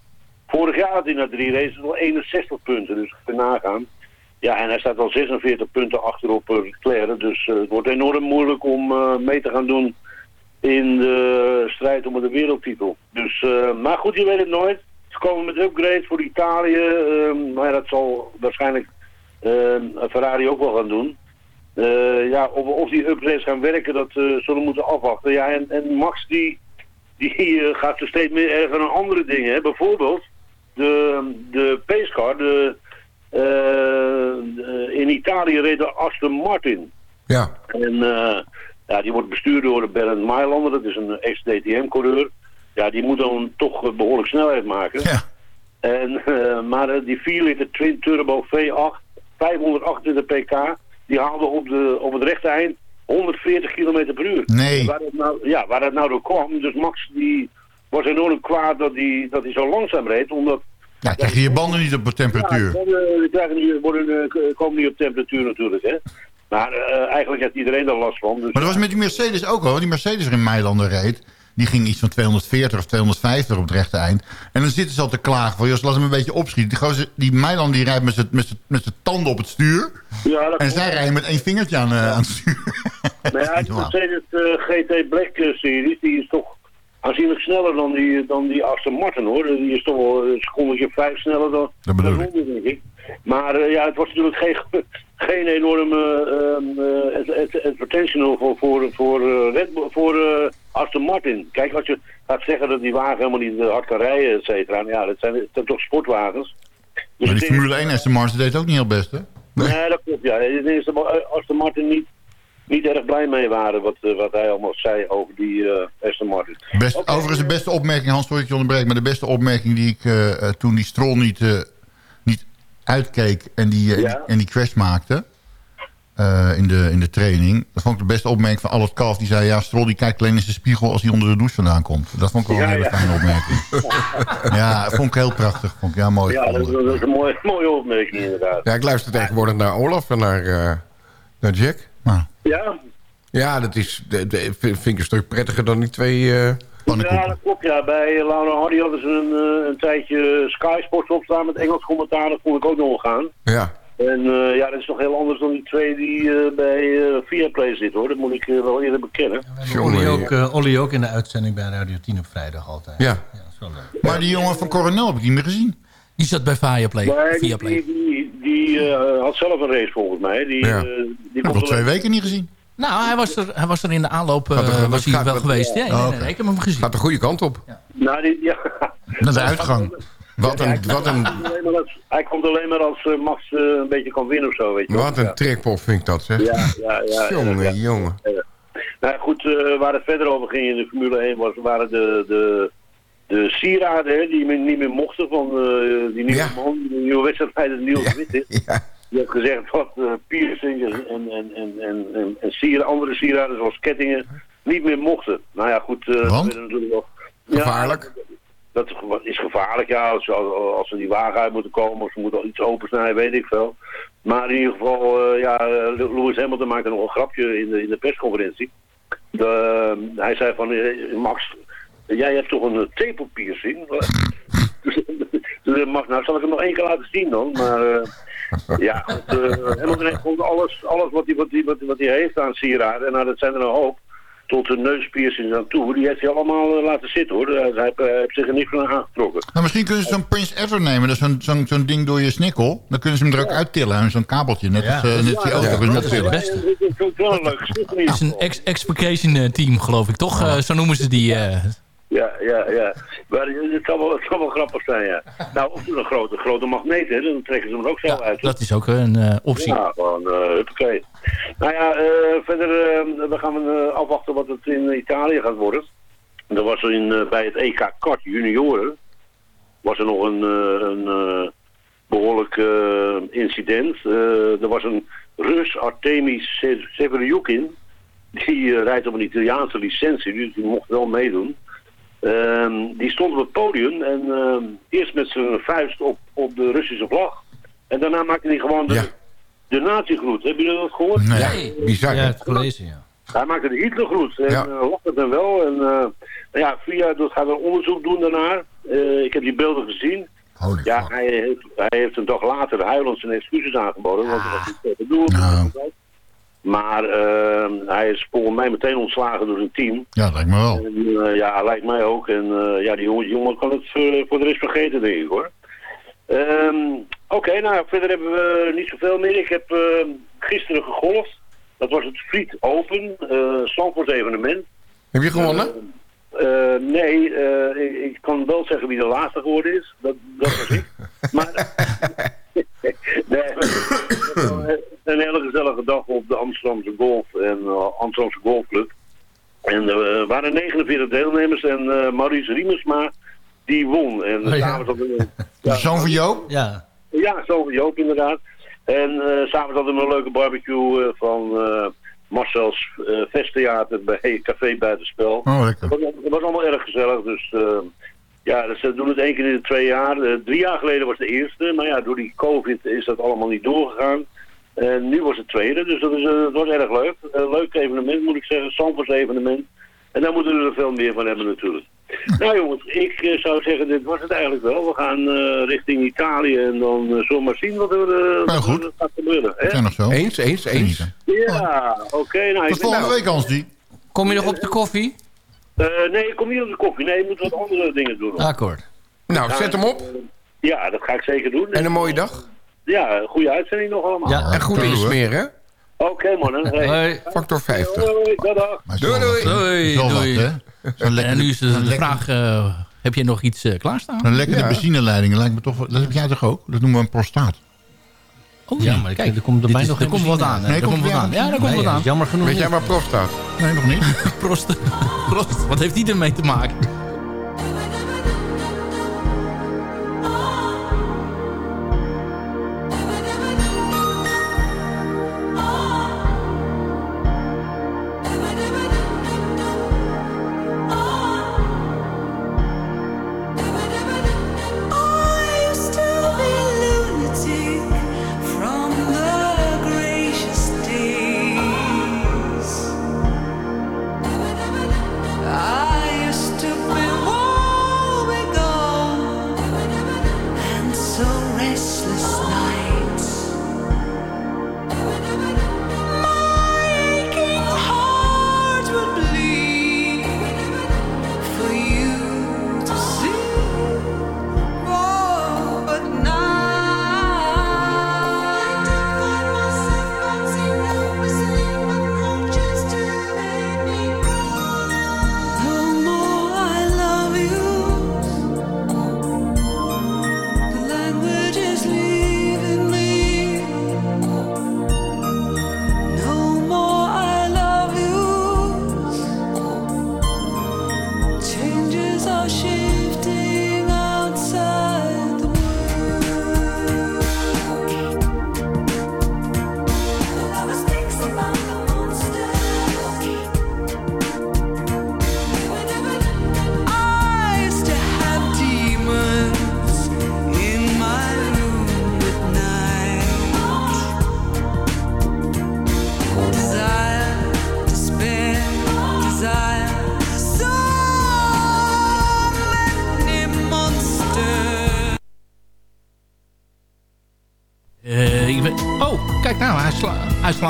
Vorig jaar had hij na drie races al 61 punten, dus je nagaan. Ja, en hij staat al 46 punten achter op eh, Leclerc. Dus eh, het wordt enorm moeilijk om eh, mee te gaan doen in de strijd om de wereldtitel. Dus, eh, maar goed, je weet het nooit. Ze komen met upgrades voor Italië. eh, maar dat zal waarschijnlijk eh, Ferrari ook wel gaan doen. Eh, ja, of, of die upgrades gaan werken, dat eh, zullen we moeten afwachten. Ja, en, en Max die, die eh, gaat er steeds meer erg aan andere dingen. Hè. Bijvoorbeeld de, de pacecar, eh, de- in Italië reed de Aston Martin. Ja. En eh, ja, die wordt bestuurd door Bernd Mailander, dat is een ex-DTM-coureur. Ja, die moet dan toch eh, behoorlijk snelheid maken. Ja. En, eh, maar eh, die 4 liter twin turbo V8, 528 pk, die haalde op, de, op het rechte eind 140 km per uur. Nee. Waar het nou, ja, waar het nou door kwam, dus Max die was enorm kwaad dat hij dat hij zo langzaam reed, omdat Ja, krijg je banden niet op temperatuur. ja, die krijgen nu, worden, eh, komen niet op temperatuur natuurlijk, hè. Maar eh, eigenlijk heeft iedereen daar last van. Dus Maar dat was met die Mercedes ook al. Die Mercedes er in Meilanden reed. Die ging iets van 240 of 250 op het rechte eind. En dan zitten ze al te klagen van... Jos, laat hem een beetje opschieten. Die, gozer, die die rijdt met zijn- met met tanden op het stuur. Ja, dat En zij rijden met één vingertje aan, eh, aan het stuur. Maar ja, (laughs) die Mercedes eh, GT Black eh, series, die is toch aanzienlijk sneller dan die, dan die Aston Martin hoor. Die is toch wel een secondetje vijf sneller dan, Dat bedoel dan denk ik. Maar eh, ja, het was natuurlijk geen, (laughs) geen enorme ehm, eh, advertention voor, voor, voor, eh, Red Bull- voor Aston Martin. Kijk, als je gaat zeggen dat die wagen helemaal niet hard kan rijden, et cetera. nou Ja, dat zijn, dat zijn toch sportwagens. Dus Maar die Formule 1 Aston Martin deed ook niet heel best, hè? Nee, dat klopt. Ja. De Aston Martin niet, niet erg blij mee waren wat, eh, wat hij allemaal zei over die eh Aston Martin. Best, Overigens de beste opmerking, Hans, sorry dat ik je onderbreek... maar de beste opmerking die ik eh, toen die Stroll niet, eh, niet uitkeek... en die, Ja. en die crash maakte eh, in, de, in de training... dat vond ik de beste opmerking van al het kalf. Die zei, ja, Stroll die kijkt alleen in zijn spiegel... als hij onder de douche vandaan komt. Dat vond ik wel een hele ja. fijne opmerking. (laughs) ja, dat vond ik heel prachtig. Vond ik, ja, mooi. Ja, dat, is- dat is een mooie, (laughs) mooie opmerking inderdaad. Ja, ik luister tegenwoordig naar Olaf en naar, eh, naar Jack. Ja, Ja, dat is, vind ik een stuk prettiger dan die twee eh ja dat klopt. Ja. Bij Laura Hardy hadden ze een, eh, een tijdje Sky Sports opstaan met Engels commentaar. Dat vond ik ook nog wel gaan. Ja. En eh, ja, dat is toch heel anders dan die twee die eh, bij eh Viaplay zitten hoor. Dat moet ik wel eerder bekennen. Olly ook, eh, Olly ook in de uitzending bij Radio 10 op vrijdag altijd. Ja. dat is wel leuk. Maar die jongen van Coronel heb ik niet meer gezien. Die zat bij Viaplay. Maar die, Viaplay. die, die, die, eh, had zelf een race volgens mij. Die, Ja. eh, die komt nog twee weken niet gezien. Nou, hij was er, hij was er in de aanloop, eh, Gaat er- was hij gaat- wel gaat- geweest. Ja, Oh, nee, nee, oké. nee, ik heb hem gezien. gaat de goede kant op. Nou, die, ja. Naar de uitgang. Wat een, wat een, Alleen maar als- hij komt alleen maar als Max eh, een beetje kan winnen of zo, weet je wat een trekpop vind ik dat, zeg. Ja, ja, ja. Jongen, ja. jongen. Nou goed, eh, waar het verder over ging in de Formule 1 was, waren de, de, de sieraden hè, die niet meer mochten van eh, die nieuwe Ja. man, die nieuwe wedstrijd, het nieuwe wit is. (laughs) Ja. Die heeft gezegd wat uh, piercings en, en, en, en, en, en, en sier- andere sieraden zoals kettingen niet meer mochten. Nou ja, goed. eh, Want? dat werden natuurlijk wel- Gevaarlijk. Ja, dat is gevaarlijk, ja. Als, als ze die wagen uit moeten komen of ze moeten al iets opensnijden, weet ik veel. Maar in ieder geval, eh, ja, eh, Lewis Hamilton maakte nog een grapje in de, in de persconferentie. De, hij zei van, eh, Max, jij hebt toch een eh, tepelpiercing? dus, dus Max, nou zal ik hem nog één keer laten zien dan. Maar eh, ja, eh, heeft gewoon alles, alles wat hij wat die, wat, wat hij heeft aan sieraden. En nou, dat zijn er een hoop. Tot de neuspiercings aan toe. Die heeft hij allemaal eh, laten zitten hoor. Hij, hij heeft, hij heeft zich er niet van aangetrokken. Nou, misschien kunnen ze zo'n Prince Ever nemen. Dat is zo'n zo'n zo'n ding door je snikkel. Dan kunnen ze hem er ook uittillen. En zo'n kabeltje. Net als, eh, net die auto. hem dat is het beste. Het is een ex explication eh, team, geloof ik, toch? Eh, zo noemen ze die. Ja, ja, ja. Maar het kan wel, het kan wel grappig zijn, ja. (laughs) Nou, of een grote, grote magneet, hè. Dan trekken ze hem ook zo uit. dat is ook een eh, optie. Ja, gewoon, huppakee. Nou ja, eh, verder we gaan we afwachten wat het in Italië gaat worden. Er was in, bij het EK kart junioren, was er nog een, een eh, behoorlijk eh, incident. Er was een Rus, Artemis Se- Severyukin, die rijdt op een Italiaanse licentie, dus die mocht wel meedoen. Ehm, die stond op het podium en ehm, eerst met zijn vuist op, op de Russische vlag. En daarna maakte hij gewoon de, de nazi-groet. Hebben jullie dat gehoord? Nee, bizar. Ja, het gelezen, ja. Hij maakte de Hitlergroet en Ja. ja. lacht het dan wel. En eh, nou ja, via dat gaat er onderzoek doen daarna. Eh, ik heb die beelden gezien. Holy ja, hij heeft, hij heeft een dag later huilend zijn excuses aangeboden. Want dat was niet te doen. Nou. Maar eh, hij is volgens mij meteen ontslagen door zijn team. Ja, lijkt me wel. En, eh, ja, lijkt mij ook. En eh, ja, die jongen, jongen kan het eh, voor de rest vergeten, denk ik hoor. Ehm, Oké, nou verder hebben we niet zoveel meer. Ik heb eh, gisteren gegolfd. Dat was het Friet Open, eh Zandvoort evenement. Heb je gewonnen? Nee, ik, ik kan wel zeggen wie de laatste geworden is. Dat, dat was ik. (laughs) maar nee, een hele gezellige dag op de Amsterdamse Golf en eh, Amsterdamse Golfclub. En er waren 49 deelnemers en eh, Maurice Riemersma die won. En Oh, ja. s'avonds hadden we- (laughs) De zoon van Joop? Ja, ja, zo van Joop inderdaad. En eh s'avonds hadden we een leuke barbecue eh, van eh, Marcel's eh Festtheater bij Café Buitenspel. Oh, lekker. Het was, het was allemaal erg gezellig, dus eh, ja, dus ze doen het één keer in de twee jaar. Eh, drie jaar geleden was de eerste, maar ja, door die covid is dat allemaal niet doorgegaan. En nu was het tweede, dus dat, is, eh, dat was erg leuk. Een leuk evenement moet ik zeggen, Sanfors evenement. En daar moeten we er veel meer van hebben natuurlijk. Nou jongens, ik eh, zou zeggen, dit was het eigenlijk wel. We gaan eh, richting Italië en dan uh, zullen we maar zien wat er, eh, Nou, goed. er gaat gebeuren. Hè? zijn nog zo. Eens, eens, eens. Ja, oké. nou, Tot volgende week, Hans die. Kom je nog op de koffie? Eh, nee, ik kom niet op de koffie. Nee, ik moet wat andere dingen doen. Akkoord. Nou, zet hem op. Ja, dat ga ik zeker doen. En een mooie dag. Ja, goede uitzending nog allemaal. Ja, en goed insmeren. Oké man. Hey. Hoi. Factor 50. Hoi, dag, dag. Doei, doei. Doei, wat, doei. lekker- En nu is de, vraag, eh, heb je nog iets eh, klaarstaan? Een lekkere Ja. benzineleiding lijkt me toch... wel- Dat heb jij toch ook? Dat noemen we een prostaat. Oh, Ja, maar kijk, er komt erbij is- nog er komt wat aan. Nee, er komt wat aan. Ja, daar komt wat aan. jammer genoeg Weet jij waar prof staat? Nee, nog niet. Prost. (laughs) Prost. Wat heeft die ermee te maken? restless night.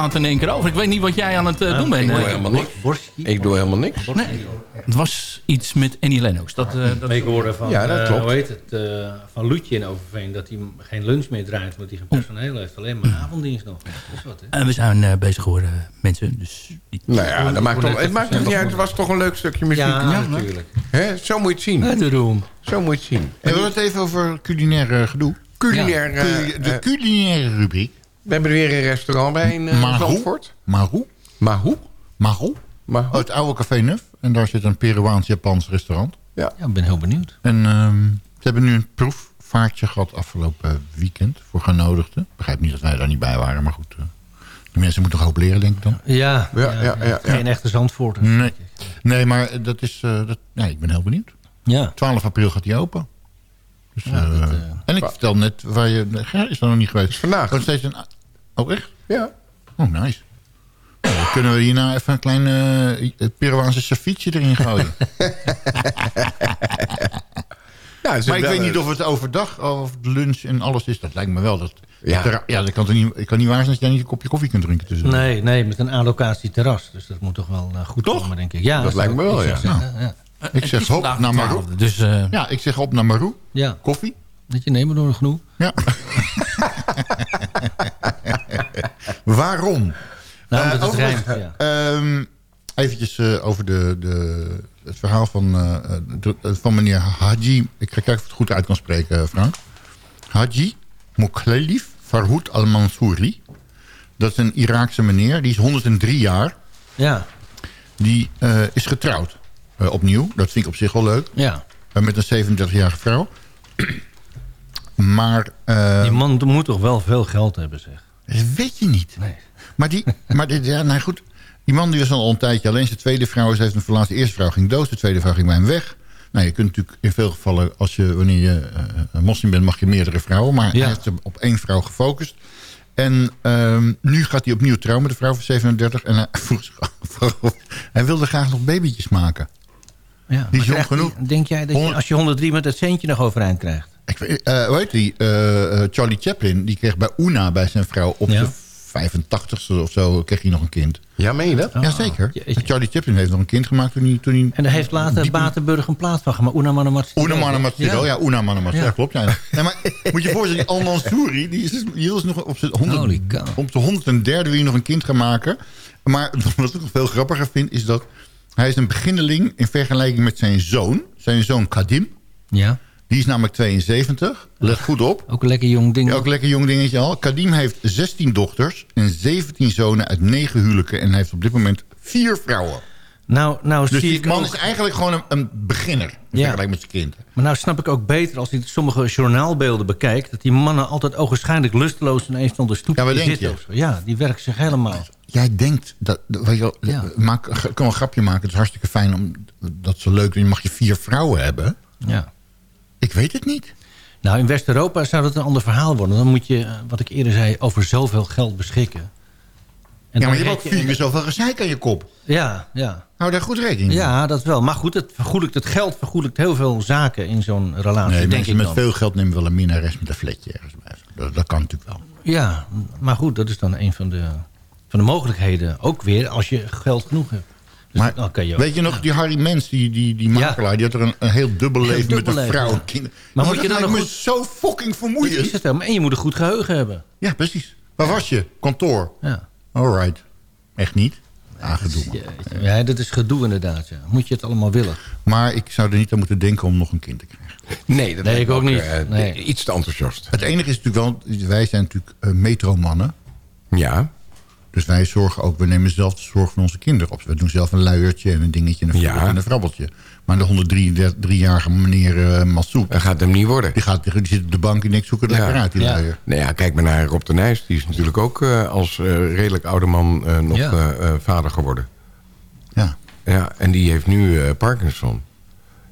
Slaat in één keer over. Ik weet niet wat jij aan het eh, doen bent. Ik doe helemaal niks. Ik doe helemaal niks. Nee, het was iets met Annie Lennox. Dat, eh, dat... Ik hoorde van, Ja, dat eh, klopt. hoe heet het, eh, van Loetje in Overveen... dat hij geen lunch meer draait, omdat hij geen personeel heeft. Alleen maar avonddienst nog. Dat is wat, hè? En we zijn eh, bezig geworden, mensen. Dus niet... Nou ja, dat maakt toch, het maakt toch niet uit. Het was toch een leuk stukje muziek. Ja, natuurlijk. Hè? Zo moet je het zien. Daarom. Zo moet je het zien. En we hadden het even over culinair gedoe. Culinair. eh, Cul- de culinaire rubriek. We hebben er weer een restaurant bij in uh, Marou. Zandvoort. Hoe? Marou. Maar Oh, het oude Café Nuf. En daar zit een Peruaans-Japans restaurant. Ja. Ja, ik ben heel benieuwd. En ehm, ze hebben nu een proefvaartje gehad afgelopen weekend voor genodigden. Ik begrijp niet dat wij daar niet bij waren, maar goed. eh, die mensen moeten nog hoop leren, denk ik dan. Ja, Ja, ja, ja, ja. geen echte Zandvoorters. Nee, nee maar dat is... eh, dat, nee, ik ben heel benieuwd. Ja. 12 april gaat hij open. Dus, eh, en ik vertel net waar je... Ger is daar nog niet geweest. vandaag. Wordt steeds een... Oh, echt? Ja. Oh, nice. Nou, dan kunnen we hierna even een klein eh Peruaanse ceviche erin gooien. (laughs) Ja, maar ik weet eh, niet of het overdag of lunch en alles is. Dat lijkt me wel. Dat, Ja. ja. ja, dat kan toch niet, het kan niet waar zijn dat jij niet een kopje koffie kunt drinken. tussen. Nee, nee, met een allocatie terras. Dus dat moet toch wel eh, goed Toch? komen, denk ik. Ja, Dat lijkt me wel, ik ja. zeggen, ja. Ik zeg hop vandaag naar Marou. 12e, Dus eh, Ja, ik zeg op naar Marou. Ja, Koffie. dat je nemen door een genoeg. Ja. (laughs) Waarom? Nou, overigens, rijmt, ja. ehm, eventjes eh, over de, de, het verhaal van, eh, de- van meneer Haji. Ik ga kijken of ik het goed uit kan spreken, Frank. Haji Mokhlelif Farhoud al-Mansouri. Dat is een Iraakse meneer. Die is 103 jaar. Ja, Die eh, is getrouwd. Eh, opnieuw. Dat vind ik op zich wel leuk. ja. Eh, met een 37-jarige vrouw. (clears throat) maar... eh, Die man moet toch wel veel geld hebben, zeg. dat weet je niet. Nee. Maar die, (laughs) maar die, ja, nou goed. Die man die was al een tijdje alleen. Zijn tweede vrouw is heeft hem verlaten. De eerste vrouw ging dood. De tweede vrouw ging bij hem weg. Nou, je kunt natuurlijk in veel gevallen, als je, wanneer je een moslim bent, mag je meerdere vrouwen. Maar Ja. hij heeft op één vrouw gefocust. En ehm, nu gaat hij opnieuw trouwen met een vrouw van 37. En hij (laughs) vroeg zich af, Hij wilde graag nog babytjes maken. Ja, Die is jong genoeg. die- denk jij dat je, als je 103 met dat centje nog overeind krijgt? Ik weet, eh, hoe heet die? Eh, eh, Charlie Chaplin, die kreeg bij Una, bij zijn vrouw, op Ja. de 85ste of zo, kreeg hij nog een kind. Ja, meen je dat? Jazeker. Charlie Chaplin heeft nog een kind gemaakt toen hij... Toen hij En daar heeft later Batenburg een plaat van gemaakt. Una Matsuro. Una Matsuro, ja, Una Matsuro, Ja. klopt. Ja. Nee, maar (laughs) moet je je voorstellen, die Al Mansouri, die is, die is nog op zijn 100, op de 103 wil je nog een kind gaan maken. Maar (laughs) wat ik nog veel grappiger vind, is dat hij is een beginneling in vergelijking met zijn zoon. Zijn zoon Kadim. Ja. Die is namelijk 72. Let goed op. Ook een lekker jong ding. Ja, ook een lekker jong dingetje al. Kadim heeft 16 dochters en 17 zonen uit 9 huwelijken. En hij heeft op dit moment vier vrouwen. Nou, nou Dus zie die man ook- is eigenlijk gewoon een, een beginner. In Ja. met zijn kind. Maar nou snap ik ook beter als ik sommige journaalbeelden bekijk... dat die mannen altijd ogenschijnlijk lusteloos in een van de stoep Ja, wat denk zitten. je? Ja, die werken zich helemaal. Jij denkt, dat, weet je Ja. maak, kan wel een grapje maken. Het is hartstikke fijn. Om, dat zo leuk. Je mag je vier vrouwen hebben. Ja. Ik weet het niet. Nou, in West-Europa zou dat een ander verhaal worden. Dan moet je, wat ik eerder zei, over zoveel geld beschikken. En ja, maar je hebt ook vier keer zoveel gezeik aan je kop. Ja, ja. Hou daar goed rekening mee. Ja, dat wel. Maar goed, het, vergoedelijkt, het geld vergoedelijkt heel veel zaken in zo'n relatie, Nee, denk mensen ik met dan. veel geld nemen wel een minnares met een fletje ergens bij. Dat, dat kan natuurlijk wel. Ja, maar goed, dat is dan een van de, van de mogelijkheden. Ook weer als je geld genoeg hebt. Dus Maar dan kan je ook- weet je nog, die Harry Mens, die, die, die makelaar... die had er een, een heel dubbel Heel leven dubbel met een vrouw en kinderen. Maar moet je dan nog goed- zo fucking vermoeiend. En je moet een goed geheugen hebben. Ja, precies. Waar was je? Kantoor? Ja. Alright. Echt niet? Ah, gedoe. man. Ja, dat is gedoe inderdaad. Ja. Moet je het allemaal willen? Maar ik zou er niet aan moeten denken om nog een kind te krijgen. Nee, dat Nee, ik ook niet. eh, Nee. Iets te enthousiast. Het enige is natuurlijk wel... Wij zijn natuurlijk eh, metromannen. Ja. Dus wij zorgen ook... We nemen zelf de zorg van onze kinderen op. We doen zelf een luiertje en een dingetje en een, Ja. frabbeltje en een frabbeltje. Maar de 103-jarige meneer eh Massoud... Dat gaat hem niet worden. Die, gaat, die zit op de bank en ik zoek het lekker uit, die ja. luier. Nou ja, kijk maar naar Rob de Nijs. Die is natuurlijk ook eh, als eh, redelijk oude man eh, nog Ja. eh, eh, vader geworden. Ja. Ja, en die heeft nu eh, Parkinson.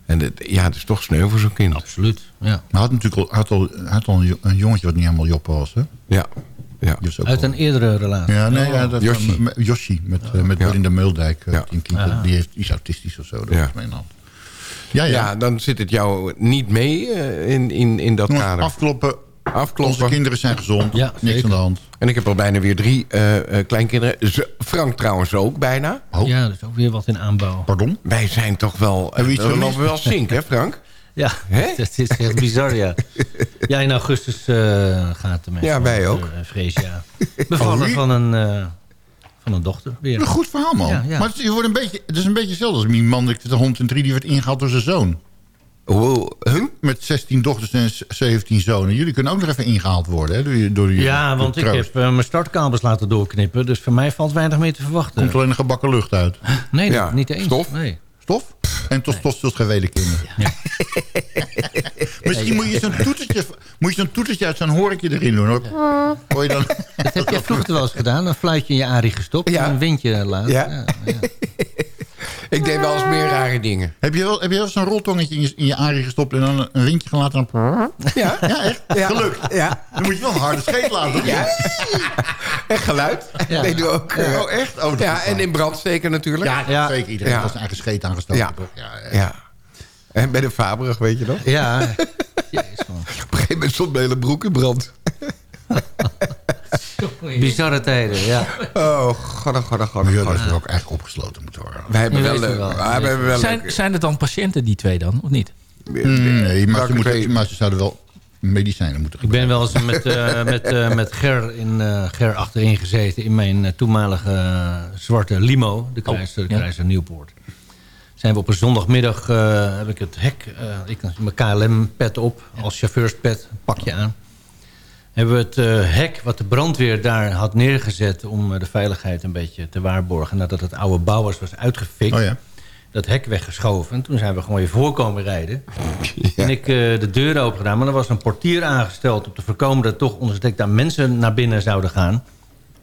En ja, het is toch sneu voor zo'n kind. Absoluut, ja. Hij had natuurlijk al, had al, had al een jongetje wat niet helemaal joppen was, hè? Ja. Ja. Ook Uit een eerdere relatie. Ja, nee, Oh. ja, dat, Yoshi. met- Yoshi, met, eh, met Belinda Meulдijk. eh, Ja. die, een kind, die, heeft, die is autistisch of zo. Dat Ja. is mijn hand. Ja, Ja, ja. dan zit het jou niet mee eh, in, in, in dat Jongens, afkloppen. afkloppen. Afkloppen. Onze kinderen zijn gezond. Ja, niks zeker. aan de hand. En ik heb al bijna weer drie eh, eh, kleinkinderen. Frank trouwens ook bijna. Oh, Ja, dat is ook weer wat in aanbouw. pardon? Wij zijn toch wel... Hebben we iets lopen wel zink, hè Frank? Ja, Hè? (laughs) dat is echt bizar, ja. (laughs) Ja, in augustus eh, gaat de mensen... Ja, wij ook. Uh, vrees, ja. (laughs) Bevallen van een, eh, van een dochter weer. Een goed verhaal, man. Ja, ja. Maar het, je wordt een beetje, het is een beetje hetzelfde als die man de hond en drie die werd ingehaald door zijn zoon. Wow. Huh? Met 16 dochters en z- 17 zonen. Jullie kunnen ook nog even ingehaald worden, hè? Door, je- door je, Ja, door want ik heb eh, mijn startkabels laten doorknippen. Dus voor mij valt weinig meer te verwachten. Komt alleen een gebakken lucht uit. Nee, Ja, niet eens. stof? Nee. Stof? En tot stof zult geen wederkinderen. Misschien moet je zo'n toetertje, moet je zo'n toetertje uit zo'n horekje erin doen. Hoor. Hoor je dan? Dat heb jij vroeger wel eens gedaan. Een fluitje in je arie gestopt. Ja. En een windje laten. Ja. Ik deed wel eens meer rare dingen. Heb je wel, heb je wel zo'n roltongetje in je, in je arie gestopt en dan een windje gelaten? Dan... Ja. Ja, echt? Gelukt. Ja. Dan moet je wel een harde scheet laten. Ja. En geluid. Ja. Nee, doe ook. Oh, echt? Oh, dat ja, is en in brand steken natuurlijk. Ja, Ja. zeker. Iedereen Ja. heeft zijn eigen scheet aangestoken. Ja. toch? Ja. En bij de Faberig, weet je nog? ja. (laughs) Jezus, man. Op een gegeven moment stond mijn hele broek in brand. (laughs) Bizarre tijden, ja. Oh, god, oh, god, oh, god, oh, god. is er ook eigenlijk opgesloten. Wij hebben wel, weten we leuk- wel. we hebben wel Zijn, zijn het dan patiënten, die twee dan, of niet? Nee, maar ze, moeten, maar ze zouden wel medicijnen moeten Ik ben wel eens met, eh, (laughs) met, eh, met Ger, in, eh, Ger achterin gezeten... in mijn toenmalige zwarte limo, de Kruiser, de ja. Nieuwpoort. Zijn we op een zondagmiddag, eh, heb ik het hek, eh, ik mijn KLM-pet op, als chauffeurspet, een pakje aan. Hebben we het eh, hek wat de brandweer daar had neergezet... om eh, de veiligheid een beetje te waarborgen... nadat het oude bouwers was uitgefikt... Oh ja. dat hek weggeschoven. En toen zijn we gewoon weer voorkomen rijden. (laughs) En ik eh, de deur open gedaan. Maar er was een portier aangesteld om te voorkomen... dat toch onderdekt daar mensen naar binnen zouden gaan.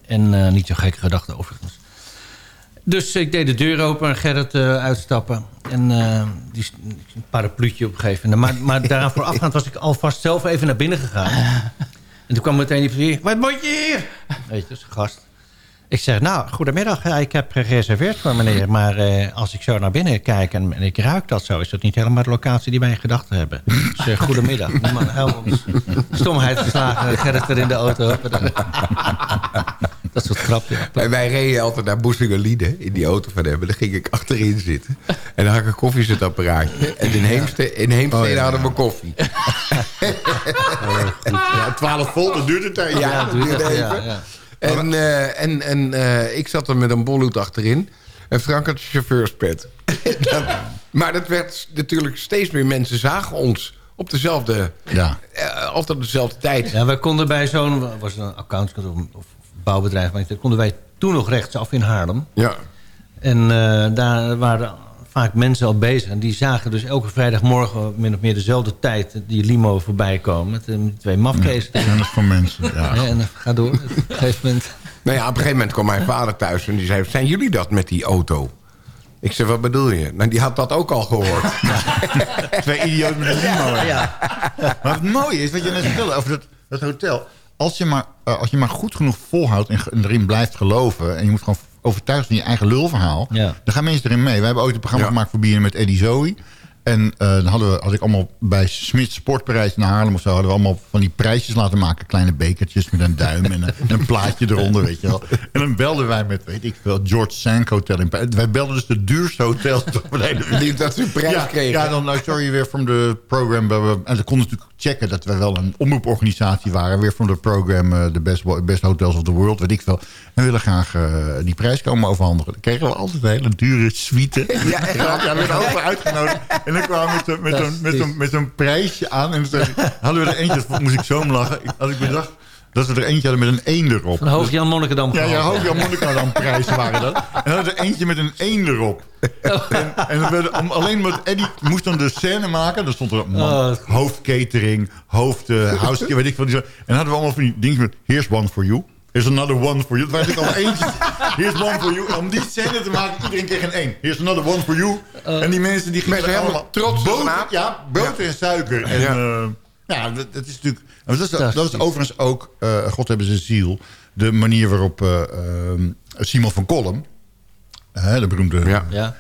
En niet zo gekke gedachten overigens. Dus ik deed de deur open en Gerrit uitstappen. En die een parapluutje opgeven. Maar, maar (laughs) daaraan voorafgaand was ik alvast zelf even naar binnen gegaan. En toen kwam meteen die portier. Wat moet je hier? Weet je, een gast. Ik zeg, nou, goedemiddag. Ik heb gereserveerd voor meneer. Maar eh, als ik zo naar binnen kijk en, en ik ruik dat zo... is dat niet helemaal de locatie die wij in gedachten hebben. Dus eh, goedemiddag. Die man helemaal (laughs) stomheid geslagen. Gerrit weer in de auto. (laughs) dat soort grapjes. (laughs) En wij reden altijd naar Boesingerlieden in die auto van hem. En dan ging ik achterin zitten. En dan had ik een koffiezetapparaatje. En in Heemstede, in Heemstede Oh, ja. hadden we koffie. (laughs) Ja, 12 volt, dat duurt een tijdje. Ja, dat duurde even. En, eh, en, en eh, ik zat er met een bolhoed achterin. En Frank had een chauffeurspet. (laughs) Dat- maar dat werd natuurlijk steeds meer mensen zagen ons op dezelfde... Ja. eh, altijd op dezelfde tijd. Ja, wij konden bij zo'n... was het een accountskantoor of, of bouwbedrijf... maar dat konden wij toen nog rechtsaf in Haarlem. Ja. En eh, daar waren vaak mensen al bezig. En die zagen dus elke vrijdagmorgen... min of meer dezelfde tijd die limo voorbij komen... met eh, met twee mafkezen. Ja, voor mensen. Ja. (laughs) en dan ga door. (laughs) Op een gegeven moment... Nou ja, op een gegeven moment kwam mijn vader thuis en die zei... zijn jullie dat met die auto? Ik zei, wat bedoel je? Nou, die had dat ook al gehoord. (laughs) Twee idioten met een limo. Ja. Maar het mooie is, wat je net vertelde over dat, dat hotel. Als je, maar, eh, als je maar goed genoeg volhoudt en, erin blijft geloven... en je moet gewoon overtuigd van je eigen lulverhaal... Ja. dan gaan mensen erin mee. We hebben ooit een programma Ja. gemaakt voor BNN met Eddie Zoe. En eh, dan hadden we, had ik allemaal bij Smit Sportprijs in Haarlem of zo... hadden we allemaal van die prijsjes laten maken. Kleine bekertjes met een duim en een, en een plaatje eronder, weet je wel. En dan belden wij met, weet ik veel, George Sank Hotel. In, wij belden dus de duurste hotels. (laughs) Die dat ze een prijs ja, kregen. Ja, dan nou, sorry weer from the program. En dan konden natuurlijk checken dat we wel een omroeporganisatie waren. Weer from the program, eh, the best, best hotels of the world, weet ik veel. En we willen graag eh, die prijs komen overhandigen. Dan kregen we altijd een hele dure suite. Ja? Ja, we werden overal uitgenodigd. En dan kwamen we met zo'n- met zo'n met zo'n- met zo'n prijsje aan. En hadden we er eentje, moest ik zo om lachen. Ik- Als ik bedacht dat we er eentje hadden met een één erop. Van Hoog-Jan Monnikendam Ja, ja. Hoog-Jan Monnikendam prijzen waren dat. En dan hadden we er eentje met een één erop. En, werden, alleen omdat Eddie moest dan de scène maken. Dan stond er een man, Oh, hoofdcatering, hoofd, eh house, weet ik veel. En dan hadden we allemaal van die dingen met... Here's one for you. Here's another one for you. Het waren natuurlijk al eentjes. (laughs) Here's one for you. Om die scène te maken, iedereen kreeg een één. Here's another one for you. en die mensen die gingen helemaal allemaal... trots boter. Ja, boter en suiker. En, Ja. ja. ja, dat, dat is natuurlijk... Dat is, dat is overigens ook, eh, God hebben ze ziel... de manier waarop eh, ehm, Simon van Kolm... hè, de beroemde Ja.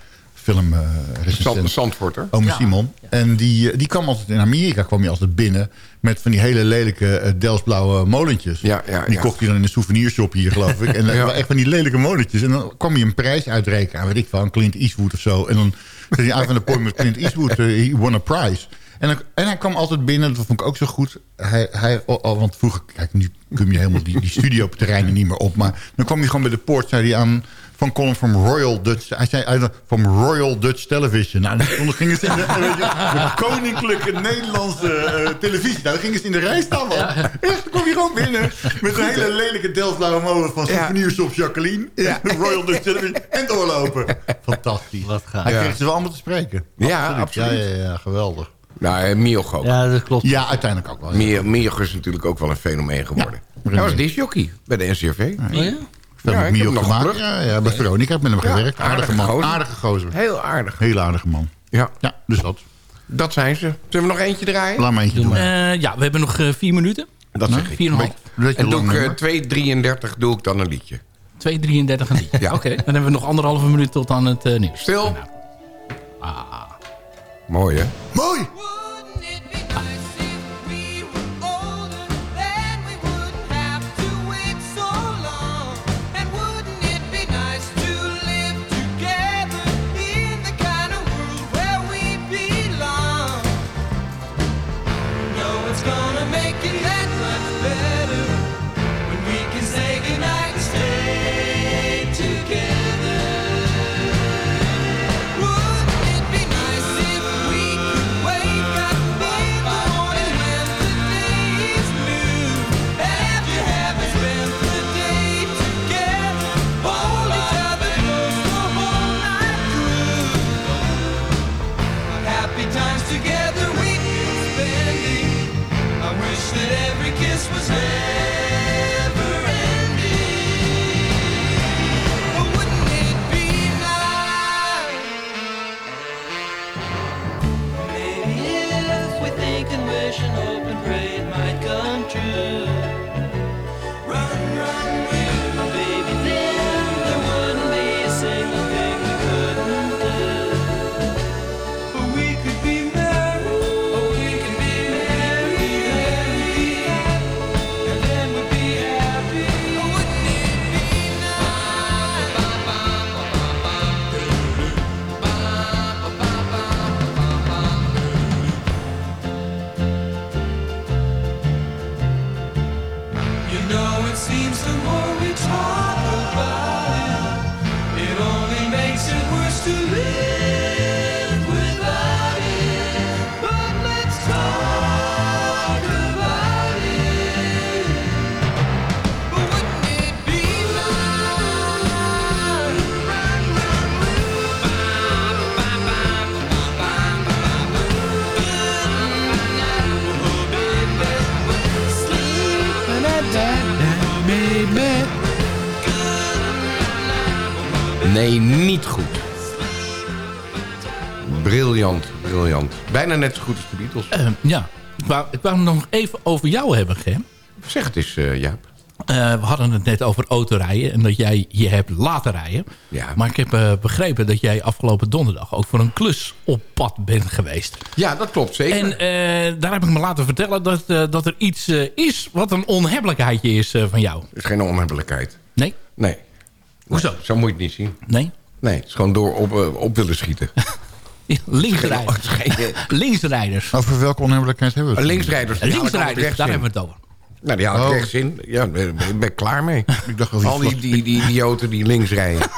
Film eh Zand, recensent, Zandvoorter. Ome Simon. En die, eh, die kwam altijd in Amerika kwam hij altijd binnen... met van die hele lelijke uh, Delsblauwe molentjes. Ja, ja, die ja. kocht hij dan in een souvenirshop hier, geloof ik. En (laughs) waren echt van die lelijke molentjes. En dan kwam hij een prijs uitrekenen aan, weet ik wel, aan Clint Eastwood of zo. En dan zei hij, aan van de point met Clint Eastwood, eh, he won a prize. En, dan, en hij kwam altijd binnen, dat vond ik ook zo goed. Hij, hij, oh, oh, want vroeger, kijk, nu kun je helemaal die, die studioterreinen niet meer op. Maar dan kwam hij gewoon bij de poort, zei hij aan van Colin from Royal Dutch. Hij zei uit van Royal Dutch Television. Nou, dan gingen ze in de, (laughs) je, koninklijke Nederlandse eh, televisie. Nou, dan gingen ze in de rij staan, man. Echt, dan kwam hij gewoon binnen (laughs) met een hele lelijke Delftblauwe molen van souvenirshop Jacqueline. Royal Dutch (laughs) Television. En doorlopen. Fantastisch. Wat gaaf. Hij Ja. kreeg ze wel allemaal te spreken. Ja, absoluut. Ja, ja, ja, geweldig. Nou, Mioch ook. Ja, dat klopt. Ja, uiteindelijk ook wel. ja. Mio- Mioch is natuurlijk ook wel een fenomeen geworden. Ja. Hij was disjockey bij de NCRV. Oh, ja? Veel Ja, met ik heb hem nog gemaakt. Ja, ja, bij Veronica heb ik met hem Ja, gewerkt. Aardige, aardige man. gozer. Aardige gozer. Heel aardig. Heel aardige man. Ja, Ja, dus dat. dat zijn ze. Zullen we nog eentje draaien? Laat maar eentje doen. Eh, ja, we hebben nog eh, vier minuten. Dat zeg ik. Vier en een half. En doe ik nummer. eh, 2.33 doe ik dan een liedje. 2.33 een liedje. Ja. Oké, dan hebben we nog anderhalve minuut tot aan het nieuws. Stil. Mooi, hè? Mooi! Bijna net zo goed als de Beatles. Eh, ja, ik wou, ik wou het nog even over jou hebben, Gem. Zeg het eens, eh, Jaap. Eh, we hadden het net over autorijden en dat jij je hebt laten rijden. Ja. Maar ik heb eh, begrepen dat jij afgelopen donderdag ook voor een klus op pad bent geweest. Ja, dat klopt zeker. En daar heb ik me laten vertellen dat, dat er iets is wat een onhebbelijkheidje is van jou. Het is geen onhebbelijkheid. Nee? Nee. Hoezo? Nee, zo moet je het niet zien. Nee? Nee, het is gewoon door op, op willen schieten. (laughs) Linksrijders. (laughs) Linksrijders. Over welke onhebbelijkheid hebben we het? Linksrijders. Linksrijders, rechts daar hebben we het over. Nou, die haal ik Oh. rechts in. Ja, daar ben ben ik klaar mee. (laughs) Ik dacht Al die, die, die idioten die links rijden. (laughs)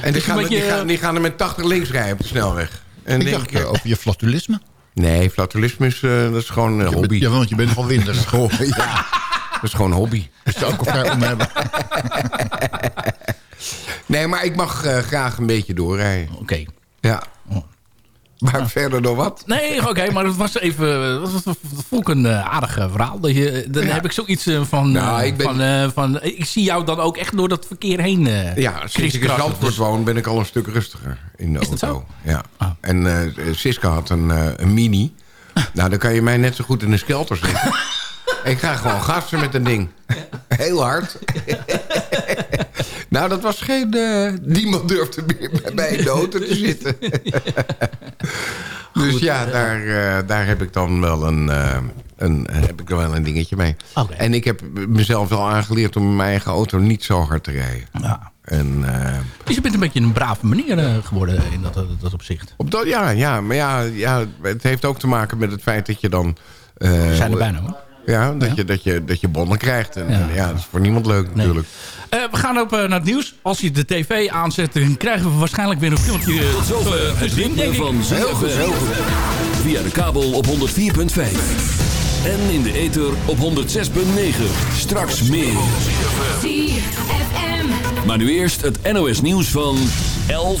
En die gaan, er- die, gaan, die gaan er met 80 links rijden op de snelweg. En Ik dacht eh, over je flatulisme. Nee, flatulisme is, eh, dat is gewoon een hobby. Ja, want je bent van winter. Ja. Dat is gewoon een hobby. Dat is ook vrij onhebbelijk. Nee, maar ik mag eh, graag een beetje doorrijden. Oké. Ja. Maar verder nog wat? Nee, oké, (laughs) maar het was even... Dat, was- dat vond ik een eh, aardig eh, verhaal. Dat je, dan Ja. heb ik zoiets eh, van, Nou, eh, ik ben- van, eh, van... Ik zie jou dan ook echt door dat verkeer heen eh Ja, sinds ik in. Zandvoort Dus- woon ben ik al een stuk rustiger in de Is dat auto. zo? Ja. Ah. En eh Siska had een, eh, een mini. nou, dan kan je mij net zo goed in een skelter zetten. (laughs) ik ga gewoon gassen met een ding. Heel hard. (laughs) nou, dat was geen... eh, niemand durfde meer bij de auto te (laughs) zitten. dus ja, daar, eh, daar heb ik dan wel een... eh, een, heb ik wel een dingetje mee. En ik heb mezelf wel aangeleerd om in mijn eigen auto niet zo hard te rijden. Ja. En, eh, Dus je bent een beetje een brave manier eh, geworden in dat, dat, dat opzicht. op dat, ja, ja, maar ja, ja, het heeft ook te maken met het feit dat je dan... eh, We zijn er bijna hoor. Ja, dat, Je, dat, je, dat je bonnen krijgt. En, en ja. dat is voor niemand leuk natuurlijk. Eh, we gaan op eh, naar het nieuws. Als je de tv aanzet, dan krijgen we waarschijnlijk weer een filmpje. eh, Tot zover het ritme van ZFM. Via de kabel op 104.5. En in de ether op 106.9. Straks meer. Maar nu eerst het NOS nieuws van 11